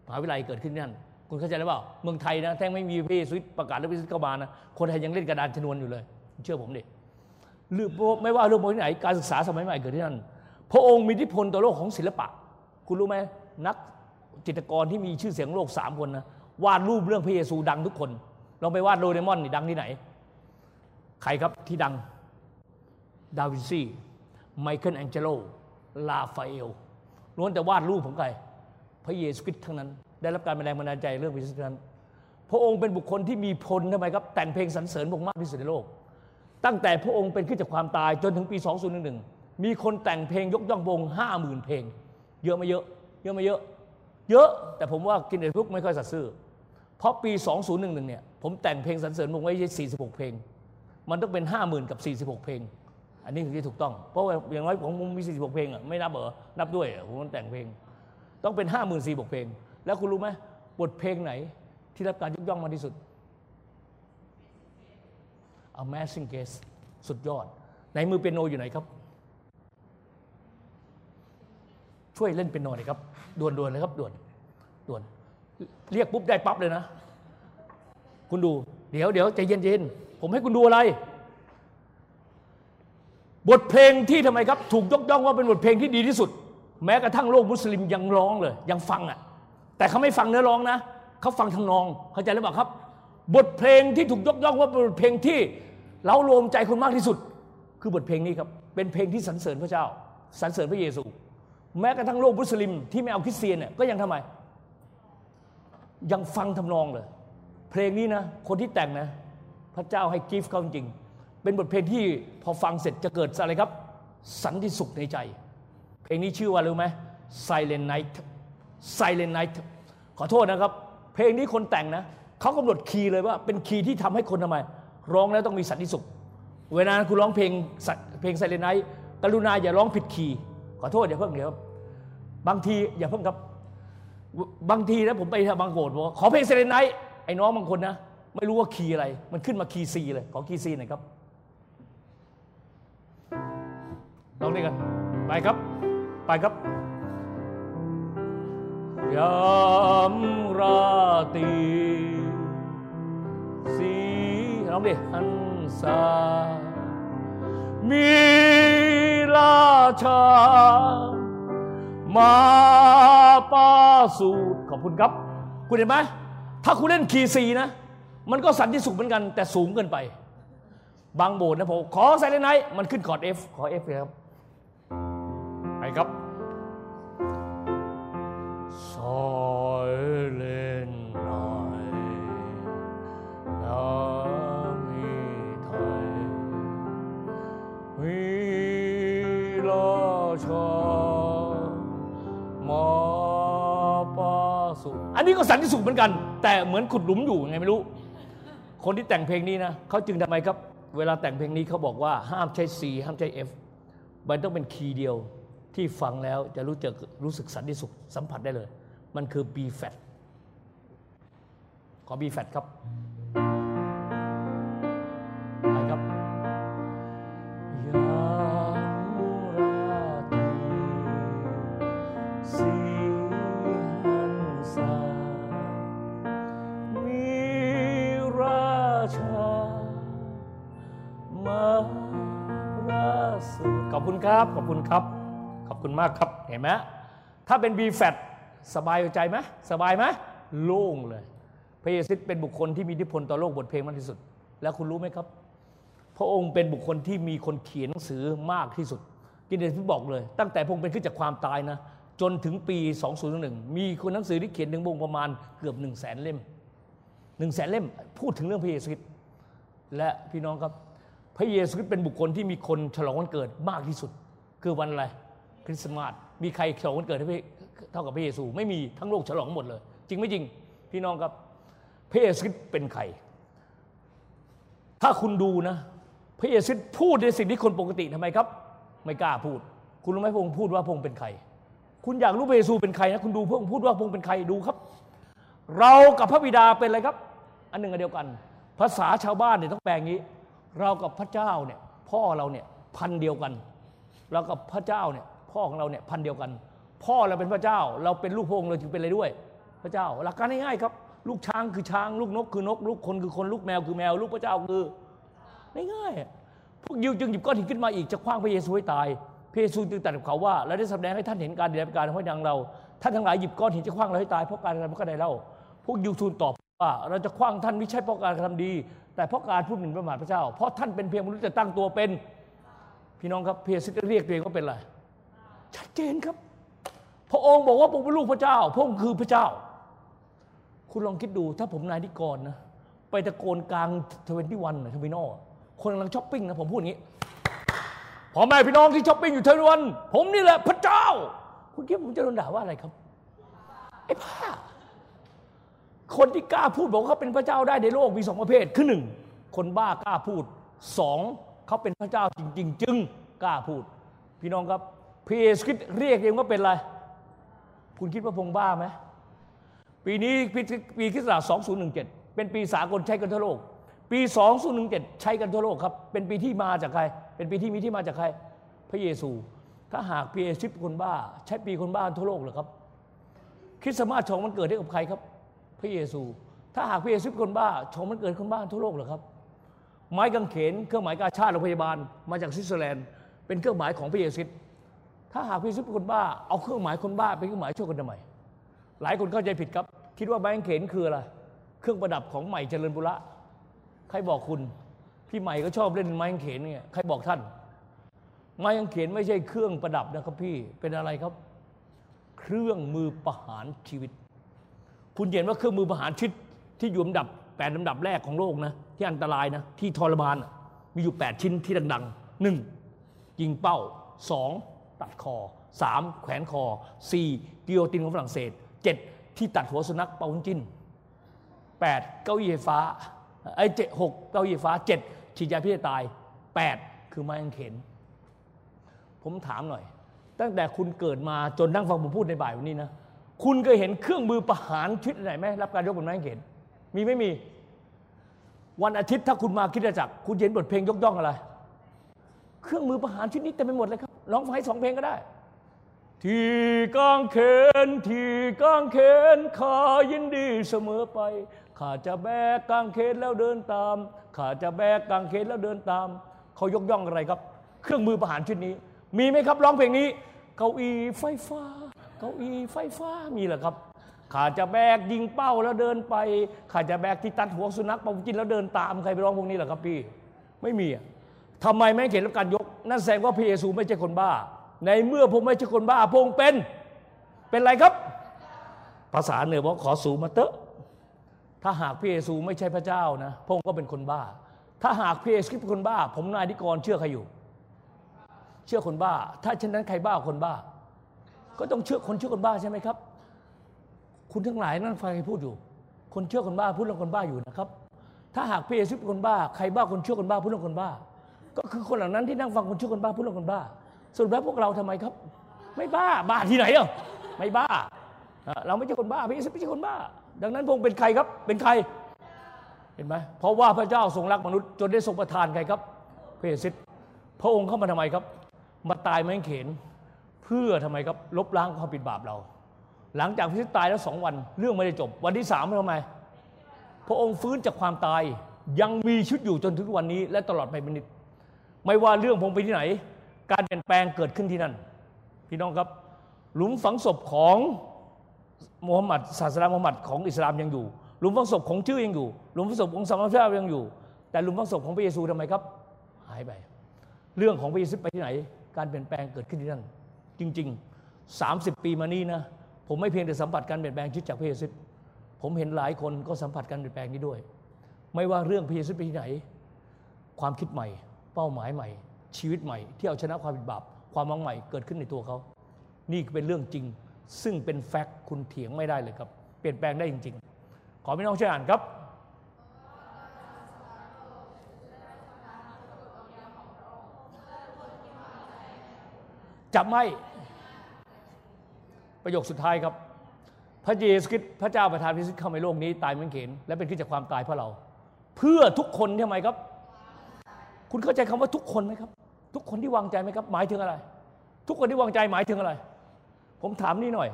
A: มหาวิทยาลัยเกิดขึ้นที่นั่นคุณเข้าใจหรือเปล่าเมืองไทยนะแท้งไม่มีพระเยประกาศแล้วพระเยซูเข้ามานะคนไทยยังเล่นกระดานชนวนอยู่เลย เชื่อผมดิหรือไม่ว่าเรื่องที่ไหนการศึกษาสมัยใหม่เกิดที่นั่นพระองค์มีอิทธิพลต่อโลกของศิลปะ คุณรู้ไหมนักจิตรกรที่มีชื่อเสียงโลกสามคนนะวาดรูปเรื่องพระเยซูดังทุกคนลองไปวาดโดเรมอนนี่ดังที่ไหน ใครครับที่ดังดาวินซีไมเคิลแองเจโลราฟาเอลล้วนแต่วาดรูปของใคร พระเยซูคริสต์ทั้งนั้น ได้รับการแรงบันดาลใจเรื่องพระเยซูนั้น พระองค์เป็นบุคคลที่มีพลทำไมครับ แต่งเพลงสรรเสริญพระองค์มากที่สุดในโลก ตั้งแต่พระองค์เป็นขึ้นจากความตายจนถึงปี 2011 มีคนแต่งเพลงยกย่องพระองค์ห้าหมื่นเพลง เยอะไหม่เยอะ เยอะไหม่เยอะ เยอะ แต่ผมว่ากินเดทุกไม่ค่อยสัตย์ซื่อ เพราะปี 2011 เนี่ย ผมแต่งเพลงสรรเสริญพระองค์ไว้ 46 เพลง มันต้องเป็น 50,000 กับ 46 เพลงอันนี้คือที่ถูกต้อง เพราะว่าอย่างน้อยผมมี 46 เพลงอะไม่นับเหรอนับด้วยผมแต่งเพลง ต้องเป็น54,000เพลง แล้วคุณรู้ไหมบทเพลงไหน ที่รับการยกย่องมากที่สุด Amazing Grace สุดยอดในมือเปียโนอยู่ไหนครับ ช่วยเล่นเปียโนหน่อยครับด่วนๆเลยครับด่วนด่วน เรียกปุ๊บได้ปั๊บเลยนะ คุณดู เดี๋ยวเดี๋ยวใจเย็นๆผมให้คุณดูอะไร บทเพลงที่ทำไมครับ ถูกยกย่องว่าเป็นบทเพลงที่ดีที่สุด แม้กระทั่งโลกมุสลิมยังร้องเลย ยังฟังอะ แต่เขาไม่ฟังเนื้อร้องนะเขาฟังทำนองเข้าใจหรือเปล่าครับ บทเพลงที่ถูกยกย่องว่าเป็นบทเพลงที่เรารวมใจคนมากที่สุด คือบทเพลงนี้ครับเป็นเพลงที่สรรเสริญพระเจ้าสรรเสริญพระเยซู แม้กระทั่งโลกมุสลิมที่ไม่เอาคริสเตียนเนี่ยก็ยังทำไม ยังฟังทำนองเลย เพลงนี้นะคนที่แต่งนะ พระเจ้าให้ gift เขาจริงเป็นบทเพลงที่พอฟังเสร็จจะเกิดอะไรครับ สันติสุขในใจ เพลงนี้ชื่อว่ารู้ไหม Silent Night Silent Night ขอโทษนะครับ เพลงนี้คนแต่งนะเขากำหนดคีย์เลยว่าเป็นคีย์ที่ทำให้คนทำไม ร้องแล้วต้องมีสันติสุข เวลาคุณร้องเพลงเพลง Silent Night กรุณาอย่าร้องผิดคีย์ขอโทษอย่าเพิ่งเดี๋ยวครับบางทีอย่าเพิ่งครับบางทีนะผมไปบางโกดบอกขอเพลงเซเลนไนท์ไอ้น้องบางคนนะ ไม่รู้ว่าคีย์อะไร มันขึ้นมาคีย์ซีเลย ขอคีย์ซีหน่อยครับลองด้วยกัน ไปครับ ไปครับยามราตรีสีร้องดิหันซามีราชา มาปาสูตรขอบคุณครับ คุณเห็นไหมถ้าคุณเล่นคีย์ซีนะ มันก็สันติสุขเหมือนกัน แต่สูงเกินไป บางโบสถ์นะผมขอไซเลนไนมันขึ้นคอร์ด F ขอ F เลยครับ ครับ Silent night ยามมีไทยวิราชามาปาสุอันนี้ก็สันติสุขเหมือนกัน แต่เหมือนขุดหลุมอยู่ไงไม่รู้ คนที่แต่งเพลงนี้นะเขาจึงทำไมครับ เวลาแต่งเพลงนี้เขาบอกว่าห้ามใช้ C ห้ามใช้ F มันต้องเป็นคีย์เดียว ที่ฟังแล้วจะรู้จักรู้สึกสันติสุขสัมผัสได้เลย มันคือ B flat ขอ B flat ครับไปครับยามราตรีสีหันษามีราชามาระสูติขอบคุณครับ ขอบคุณครับ คุณมากครับเห็นไหมถ้าเป็น B f a t สบายใจไหมสบายไหมโล่งเลย พระเยซูเป็นบุคคลที่มีอิทธิพลต่อโลกบทเพลงมากที่สุด แล้วคุณรู้ไหมครับ พระองค์เป็นบุคคลที่มีคนเขียนหนังสือมากที่สุดกินเดชที่บอกเลย ตั้งแต่พระองค์เป็นขึ้นจากความตายนะ จนถึงปี 2001 มีคนหนังสือที่เขียนถึงพระองค์ประมาณเกือบ1นึ่งแสนเล่ม1นึ่งแสนเล่มพูดถึงเรื่องพระเยซูคริสต์และพี่น้องครับ พระเยซูคริสต์เป็นบุคคลที่มีคนฉลองวันเกิดมากที่สุด คือวันอะไร คริสต์มาสมีใครฉลองวันเกิดให้พระเท่ากับพระเยซู ไม่มีทั้งโลกฉลองหมดเลย จริงไม่จริง พี่น้องครับพระเยซูคริสต์เป็นใคร ถ้าคุณดูนะ พระเยซูพูดในสิ่งที่คนปกติทำไมครับ ไม่กล้าพูด คุณรู้ไหมพระองค์พูดว่าพระองค์เป็นใคร คุณอยากรู้พระเยซูเป็นใครนะคุณดูพระองค์พูดว่าพระองค์เป็นใครดูครับ เรากับพระบิดาเป็นอะไรครับ อันหนึ่งอันเดียวกัน ภาษาชาวบ้านเนี่ยต้องแปลงนี้ เรากับพระเจ้าเนี่ยพ่อเราเนี่ยพันเดียวกันเรากับพระเจ้าเนี่ย พ่อของเราเนี่ยพันเดียวกัน พ่อเราเป็นพระเจ้า เราเป็นลูกพระองค์เราจึงเป็นอะไรด้วย พระเจ้าหลักการง่ายๆครับ ลูกช้างคือช้าง ลูกนกคือนก ลูกคนคือคน ลูกแมวคือแมว ลูกพระเจ้าคือง่ายๆพวกยิวจึงหยิบก้อนหินขึ้นมาอีกจะคว้างพระเยซูให้ตายพระเยซูจึงตรัสกับเขาว่าและได้แสดงให้ท่านเห็นการเดียบการของพระยังเราท่านทั้งหลายหยิบก้อนหินจะคว้างเราให้ตายเพราะการกระทำก็ได้เล่าพวกยิวทูลตอบว่าเราจะคว้างท่านไม่ใช่เพราะการกระทำดี แต่เพราะการพูดหมิ่นประมาทพระเจ้า เพราะท่านเป็นเพียงมนุษย์จะตั้งตัวเป็น พี่น้องครับพระเยซูเรียกตัวเองว่าเป็นอะไร ชัดเจนครับ พระองค์บอกว่าผมเป็นลูกพระเจ้าพระองค์คือพระเจ้า คุณลองคิดดูถ้าผมนายนิกรนะ ไปตะโกนกลาง Twenty-One Terminal คนกำลังช้อปปิ้งนะผมพูดอย่างนี้พ่อแม่พี่น้องที่ช้อปปิ้งอยู่ Twenty-One ผมนี่แหละพระเจ้า คุณคิดว่าผมจะโดนด่าว่าอะไรครับไอ้บ้าคนที่กล้าพูดบอกเขาเป็นพระเจ้าได้ในโลกมีสองประเภทคือหนึ่งคนบ้ากล้าพูดสองเขาเป็นพระเจ้าจริง ๆ จึงกล้าพูด พี่น้องครับ พระเยซูคริสต์เรียกเองว่าเป็นอะไร คุณคิดว่าพงบ้าไหมปีนี้ปีปีคริสตศักราช2017 เป็นปีสากลใช้กันทั่วโลก ปี 2017 ใช้กันทั่วโลกครับ เป็นปีที่มาจากใคร เป็นปีที่มีที่มาจากใคร พระเยซู ถ้าหากพระเยซูเป็นคนบ้า ใช้ปีคนบ้าทั่วโลกเหรอครับ คริสต์มาสชองมันเกิดให้กับใครครับ พระเยซู ถ้าหากพระเยซูเป็นคนบ้าชองมันเกิดคนบ้าทั่วโลกเหรอครับ ไม้กางเขน เครื่องหมายกาชาติโรงพยาบาล มาจากสวิตเซอร์แลนด์ เป็นเครื่องหมายของพระเยซู ถ้าหากพระเยซูเป็นคนบ้าเอาเครื่องหมายคนบ้าเป็นเครื่องหมายช่วยกันทำไมหลายคนเข้าใจผิดครับ คิดว่าไม้กางเขนคืออะไรเครื่องประดับของใหม่เจริญบุระใครบอกคุณ พี่ใหม่ก็ชอบเล่นไม้กางเขนเนี่ยใครบอกท่าน ไม้กางเขนไม่ใช่เครื่องประดับนะครับพี่เป็นอะไรครับ เครื่องมือประหารชีวิต คุณเห็นว่าเครื่องมือประหารชีวิต ที่อยู่ลำดับแปดลำดับแรกของโลกนะที่อันตรายนะที่ทรมานน่ะมีอยู่ 8 ชิ้นที่ดังๆหนึ่งยิงเป้าสอง ตัดคอสามแขวนคอสี่กิโยตินของฝรั่งเศสเจ็ดที่ตัดหัวสุนัขเปาวุ้นจิ้นแปดเก้าอี้ไฟฟ้าไอ้เจ็ดหกเก้าอี้ไฟฟ้าเจ็ดฉีดยาพิษให้ตายแปดคือไม้กางเขน ผมถามหน่อย ตั้งแต่คุณเกิดมาจนนั่งฟังผมพูดในบ่ายวันนี้นะคุณเคยเห็นเครื่องมือประหารชีวิตไหนไหมรับการยกบนไม้กางเขนมีไม่มี วันอาทิตย์ถ้าคุณมาคิดจักรคุณเห็นบทเพลงยกย่องอะไร เครื่องมือประหารชีวิตนี้เต็มไปหมดเลยครับ ร้องให้สองเพลงก็ได้ ที่กางเขนที่กางเขนข้ายินดีเสมอไปข้าจะแบกกางเขนแล้วเดินตามข้าจะแบกกางเขนแล้วเดินตาม เขายกย่องอะไรครับ เครื่องมือประหารชุดนี้ มีไหมครับร้องเพลงนี้ เก้าอี้ไฟฟ้า เก้าอี้ไฟฟ้ามีเหรอครับข้าจะแบกยิงเป้าแล้วเดินไปข้าจะแบกที่ตัดหัวสุนัขปองกินแล้วเดินตามใครไปร้องพวกนี้เหรอครับพี่ ไม่มีอะทำไมไม่เขียนรับการยกนั่นแสดงว่าพระเยซูไม่ใช่คนบ้า ในเมื่อผมไม่ใช่คนบ้าพระองค์เป็นเป็นอะไรครับ ภาษาเหนือบอกขอสูมาเตอะถ้าหากพระเยซูไม่ใช่พระเจ้านะพระองค์ก็เป็นคนบ้า ถ้าหากพระเยซูเป็นคนบ้า ผมนายนิกรเชื่อใครอยู่ เชื่อคนบ้า ถ้าเช่นนั้นใครบ้าคนบ้า ก็ต้องเชื่อคนเชื่อคนบ้าใช่ไหมครับ คุณทั้งหลายนั่นฟังใครพูดอยู่ คนเชื่อคนบ้าพูดเรื่องคนบ้าอยู่นะครับ ถ้าหากพระเยซูเป็นคนบ้า ใครบ้าคนเชื่อคนบ้าพูดเรื่องคนบ้า ก็คือคนเหล่านั้นที่นั่งฟังคนชื่อคนบ้าพูดเรื่องคนบ้าส่วนแล้วพวกเราทำไมครับ ไม่บ้าบ้าที่ไหนอะไม่บ้า เราไม่ใช่คนบ้าพระเยซูไม่ใช่คนบ้า ดังนั้นพระองค์เป็นใครครับ เป็นใครเห็นไหมเพราะว่าพระเจ้าทรงรักมนุษย์จนได้ทรงประทานใครครับพระเยซูพระองค์เข้ามาทำไมครับ มาตายไม้กางเขนเพื่อทำไมครับลบล้างความผิดบาปเรา หลังจากพระเยซูตายแล้วสองวันเรื่องไม่ได้จบ วันที่สามทำไมพระองค์ฟื้นจากความตายยังมีชีวิตอยู่จนถึงวันนี้และตลอดไปเป็นนิจ ไม่ว่าเรื่องผมไปที่ไหน การเปลี่ยนแปลงเกิดขึ้นที่นั่น พี่น้องครับ หลุมฝังศพของมูฮัมหมัดศาสนามูฮัมหมัดของอิสลามยังอยู่ หลุมฝังศพของชื่อยังอยู่ หลุมฝังศพของสามพระเจ้ายังอยู่ แต่หลุมฝังศพของพระเยซูทำไมครับ หายไป เรื่องของพระเยซูไปที่ไหน การเปลี่ยนแปลงเกิดขึ้นที่นั่น จริง ๆ 30 ปีมานี้นะผมไม่เพียงแต่สัมผัสการเปลี่ยนแปลงชีวิตจากพระเยซูผมเห็นหลายคนก็สัมผัสการเปลี่ยนแปลงนี้ด้วย ไม่ว่าเรื่องพระเยซูไปที่ไหน ความคิดใหม่ เป้าหมายใหม่ ชีวิตใหม่ ที่เอาชนะความผิดบาปความหวังใหม่เกิดขึ้นในตัวเขา นี่เป็นเรื่องจริง ซึ่งเป็นแฟกต์คุณเถียงไม่ได้เลยครับ เปลี่ยนแปลงได้จริง ๆ ขอพี่น้องช่วยอ่านครับจับไม่ประโยคสุดท้ายครับ พระเยซูคริสต์พระเจ้าประทานพระสิทธิ์เข้าในโลกนี้ตายเหมือนเขนและเป็นขึ้นจากความตายเพราะเรา เพื่อทุกคนทำไมครับ คุณเข้าใจคำว่าทุกคนไหมครับ ทุกคนที่วางใจไหมครับ หมายถึงอะไร ทุกคนที่วางใจหมายถึงอะไร ผมถามนี่หน่อย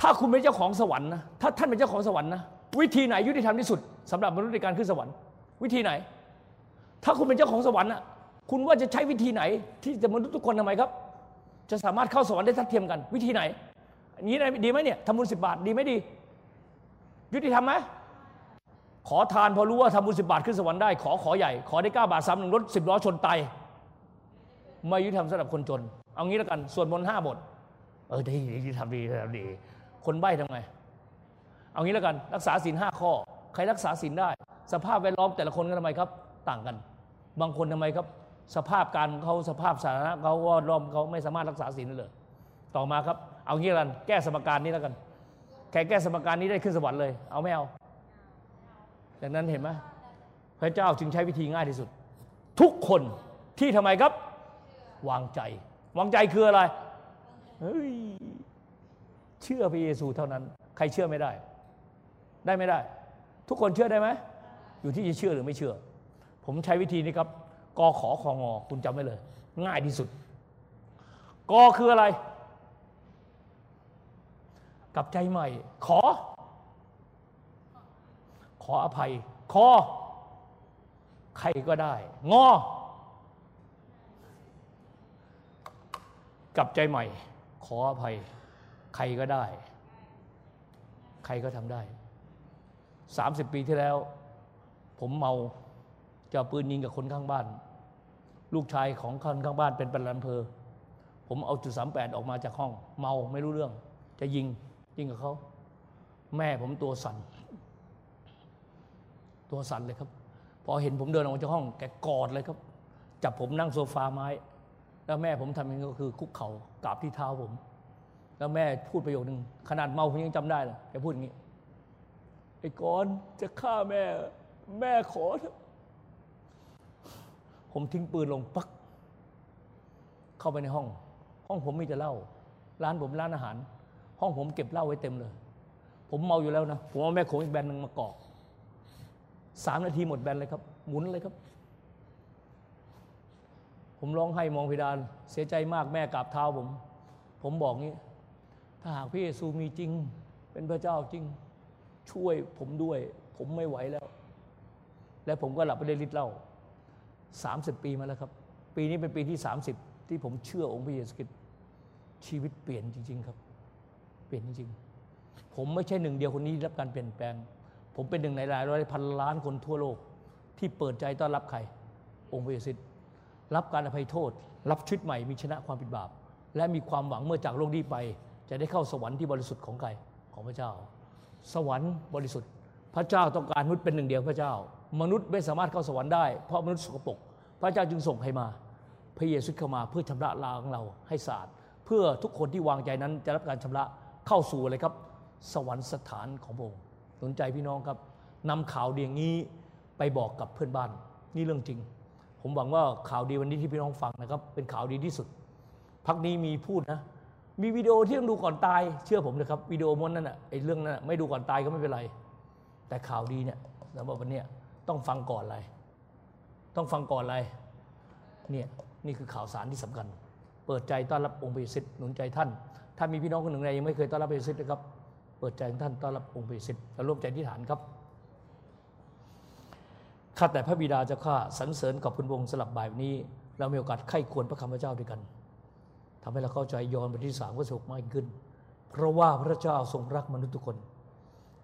A: ถ้าคุณเป็นเจ้าของสวรรค์นะถ้าท่านเป็นเจ้าของสวรรค์นะวิธีไหนยุติธรรมที่สุดสำหรับมนุษย์ในการขึ้นสวรรค์ วิธีไหน ถ้าคุณเป็นเจ้าของสวรรค์นะคุณว่าจะใช้วิธีไหน ที่จะมนุษย์ทุกคนทำไมครับ จะสามารถเข้าสวรรค์ได้ทัดเทียมกัน วิธีไหนอย่างนี้ดีไหมเนี่ยทำบุญสิบบาทดีไหมดี ยุติธรรมไหม ขอทานพอรู้ว่าทำบุญสิบบาทขึ้นสวรรค์ได้ ขอขอใหญ่ ขอได้เก้าบาทสามหนึ่งรถสิบล้อชนตายไม่ยุติธรรมสำหรับคนจน เอางี้แล้วกันส่วนบนห้าบท เออดีดีทำดีทำดี คนใบ้ทำไง เอางี้แล้วกัน รักษาศีลห้าข้อ ใครรักษาศีลได้ สภาพแวดล้อมแต่ละคนก็ทำไมครับ ต่างกัน บางคนทำไมครับ สภาพการเขาสภาพสาธารณะเขาว่าล้อมเขาไม่สามารถรักษาศีลได้เลย ต่อมาครับ เอางี้แล้วกัน แก้สมการนี้แล้วกันแค่แก้สมการนี้ได้ขึ้นสวรรค์เลย เอาไม่เอา ดังนั้นเห็นไหมพระเจ้าจึงใช้วิธีง่ายที่สุด ทุกคนที่ทำไมครับ วางใจ วางใจคืออะไรเฮ้ยเชื่อพระเยซูเท่านั้น ใครเชื่อไม่ได้ ได้ไม่ได้ ทุกคนเชื่อได้ไหมอยู่ที่จะเชื่อหรือไม่เชื่อ ผมใช้วิธีนี้ครับกอขอของอคุณจำไว้เลย ง่ายที่สุดกอคืออะไร กับใจใหม่ ขอ ขออภัย คอ ใครก็ได้ งอ กลับใจใหม่ ขออภัย ใครก็ได้ ใครก็ทำได้สามสิบปีที่แล้ว ผมเมาจะปืนยิงกับคนข้างบ้าน ลูกชายของคนข้างบ้านเป็นปรลัดอำเภอ ผมเอาจุดสามแปดออกมาจากห้อง เมาไม่รู้เรื่อง จะยิงยิงกับเขา แม่ผมตัวสั่น ตัวสั่นเลยครับ พอเห็นผมเดินออกมาจากห้อง แกกอดเลยครับ จับผมนั่งโซฟาไม้ แล้วแม่ผมทำอย่างก็คือคุกเข่ากราบที่เท้าผม แล้วแม่พูดประโยคนึงขนาดเมาผมยังจำได้เลยแกพูดอย่างนี้ไอ้กอนจะฆ่าแม่ แม่ขอเถอะผมทิ้งปืนลงปัก เข้าไปในห้อง ห้องผมมีแต่เหล้าร้านผมร้านอาหาร ห้องผมเก็บเหล้าไว้เต็มเลย ผมเมาอยู่แล้วนะ ผมเอาแม่โขงอีกแบนหนึ่งมากอก สามนาทีหมดแบนเลยครับ หมุนเลยครับ ผมร้องไห้มองเพดาน เสียใจมากแม่กราบเท้าผม ผมบอกงี้ ถ้าหากพระเยซูมีจริง เป็นพระเจ้าจริง ช่วยผมด้วย ผมไม่ไหวแล้ว และผมก็หลับไปได้ฤทธิ์เหล้าสามสิบปีมาแล้วครับ ปีนี้เป็นปีที่สามสิบที่ผมเชื่อองค์พระเยซูคริสต์ชีวิตเปลี่ยนจริง ๆ ครับ เปลี่ยนจริง ๆ ผมไม่ใช่หนึ่งเดียวคนนี้ที่รับการเปลี่ยนแปลง ผมเป็นหนึ่งในหลายร้อยพันล้านคนทั่วโลก ที่เปิดใจต้อนรับใคร องค์พระเยซูรับการอภัยโทษ รับชีวิตใหม่มีชนะความผิดบาป และมีความหวังเมื่อจากโลกนี้ไป จะได้เข้าสวรรค์ที่บริสุทธิ์ของใครของพระเจ้า สวรรค์บริสุทธิ์ พระเจ้าต้องการมนุษย์เป็นหนึ่งเดียวพระเจ้า มนุษย์ไม่สามารถเข้าสวรรค์ได้เพราะมนุษย์สกปรกพระเจ้าจึงส่งใครมา พระเยซูเข้ามาเพื่อชำระล้างเราให้สะอาดเพื่อทุกคนที่วางใจนั้นจะรับการชำระเข้าสู่อะไรครับ สวรรค์สถานของพระองค์ สนใจพี่น้องครับนำข่าวดีอย่างนี้ไปบอกกับเพื่อนบ้าน นี่เรื่องจริง ผมหวังว่าข่าวดีวันนี้ที่พี่น้องฟังนะครับ เป็นข่าวดีที่สุด พักนี้มีพูดนะ มีวิดีโอที่ต้องดูก่อนตาย เชื่อผมนะครับวิดีโอม้วนนั้นอะไอ้เรื่องนั้นนะไม่ดูก่อนตายก็ไม่เป็นไร แต่ข่าวดีเนี่ยสำหรับวันนี้ต้องฟังก่อนอะไร ต้องฟังก่อนอะไรเนี่ยนี่คือข่าวสารที่สำคัญ เปิดใจต้อนรับองค์พระเยซูหนุนใจท่าน ถ้ามีพี่น้องคนหนึ่งใดยังไม่เคยต้อนรับพระเยซูนะครับ เปิดใจของท่านต้อนรับองค์พระเยซูและร่วมใจที่ฐานครับข้าแต่พระบิดาเจ้าข้าสรรเสริญกับคุณวงศ์สลับบ่ายวันนี้ เรามีโอกาสไข้ควรพระคำพระเจ้าด้วยกันทำให้เราเข้าใจยอนบทที่สามก็สุขมากขึ้น เพราะว่าพระเจ้าทรงรักมนุษย์ทุกคน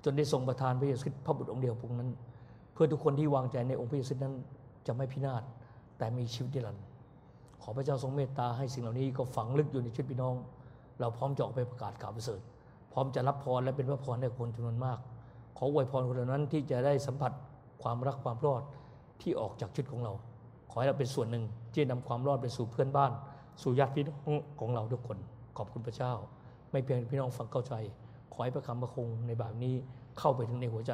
A: จนได้ทรงประทานพระเยซูคริสต์พระบุตรองค์เดียวพระองค์นั้น เพื่อทุกคนที่วางใจในองค์พระเยซูนั้นจะไม่พินาศแต่มีชีวิตนิรันดร์ขอพระเจ้าทรงเมตตาให้สิ่งเหล่านี้ก็ฝังลึกอยู่ในชีวิตพี่น้อง เราพร้อมจะออกไปประกาศข่าวประเสริฐ พร้อมจะรับพรและเป็นพระพรให้คนจำนวนมาก ขออวยพรคนเหล่านั้นที่จะได้สัมผัสความรักความรอดที่ออกจากชีวิตของเรา ขอให้เราเป็นส่วนหนึ่งที่จะนำความรอดไปสู่เพื่อนบ้าน สู่ญาติพี่น้องของเราทุกคน ขอบคุณพระเจ้า ไม่เพียงพี่น้องฟังเข้าใจ ขอให้พระคำพระคงในแบบนี้เข้าไปถึงในหัวใจ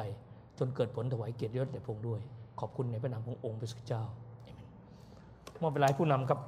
A: จนเกิดผลถวายเกียรติยศแด่พงด้วย ขอบคุณในพระนามขององค์พระสุเจ้าอเมนมอบเวลาผู้นำครับ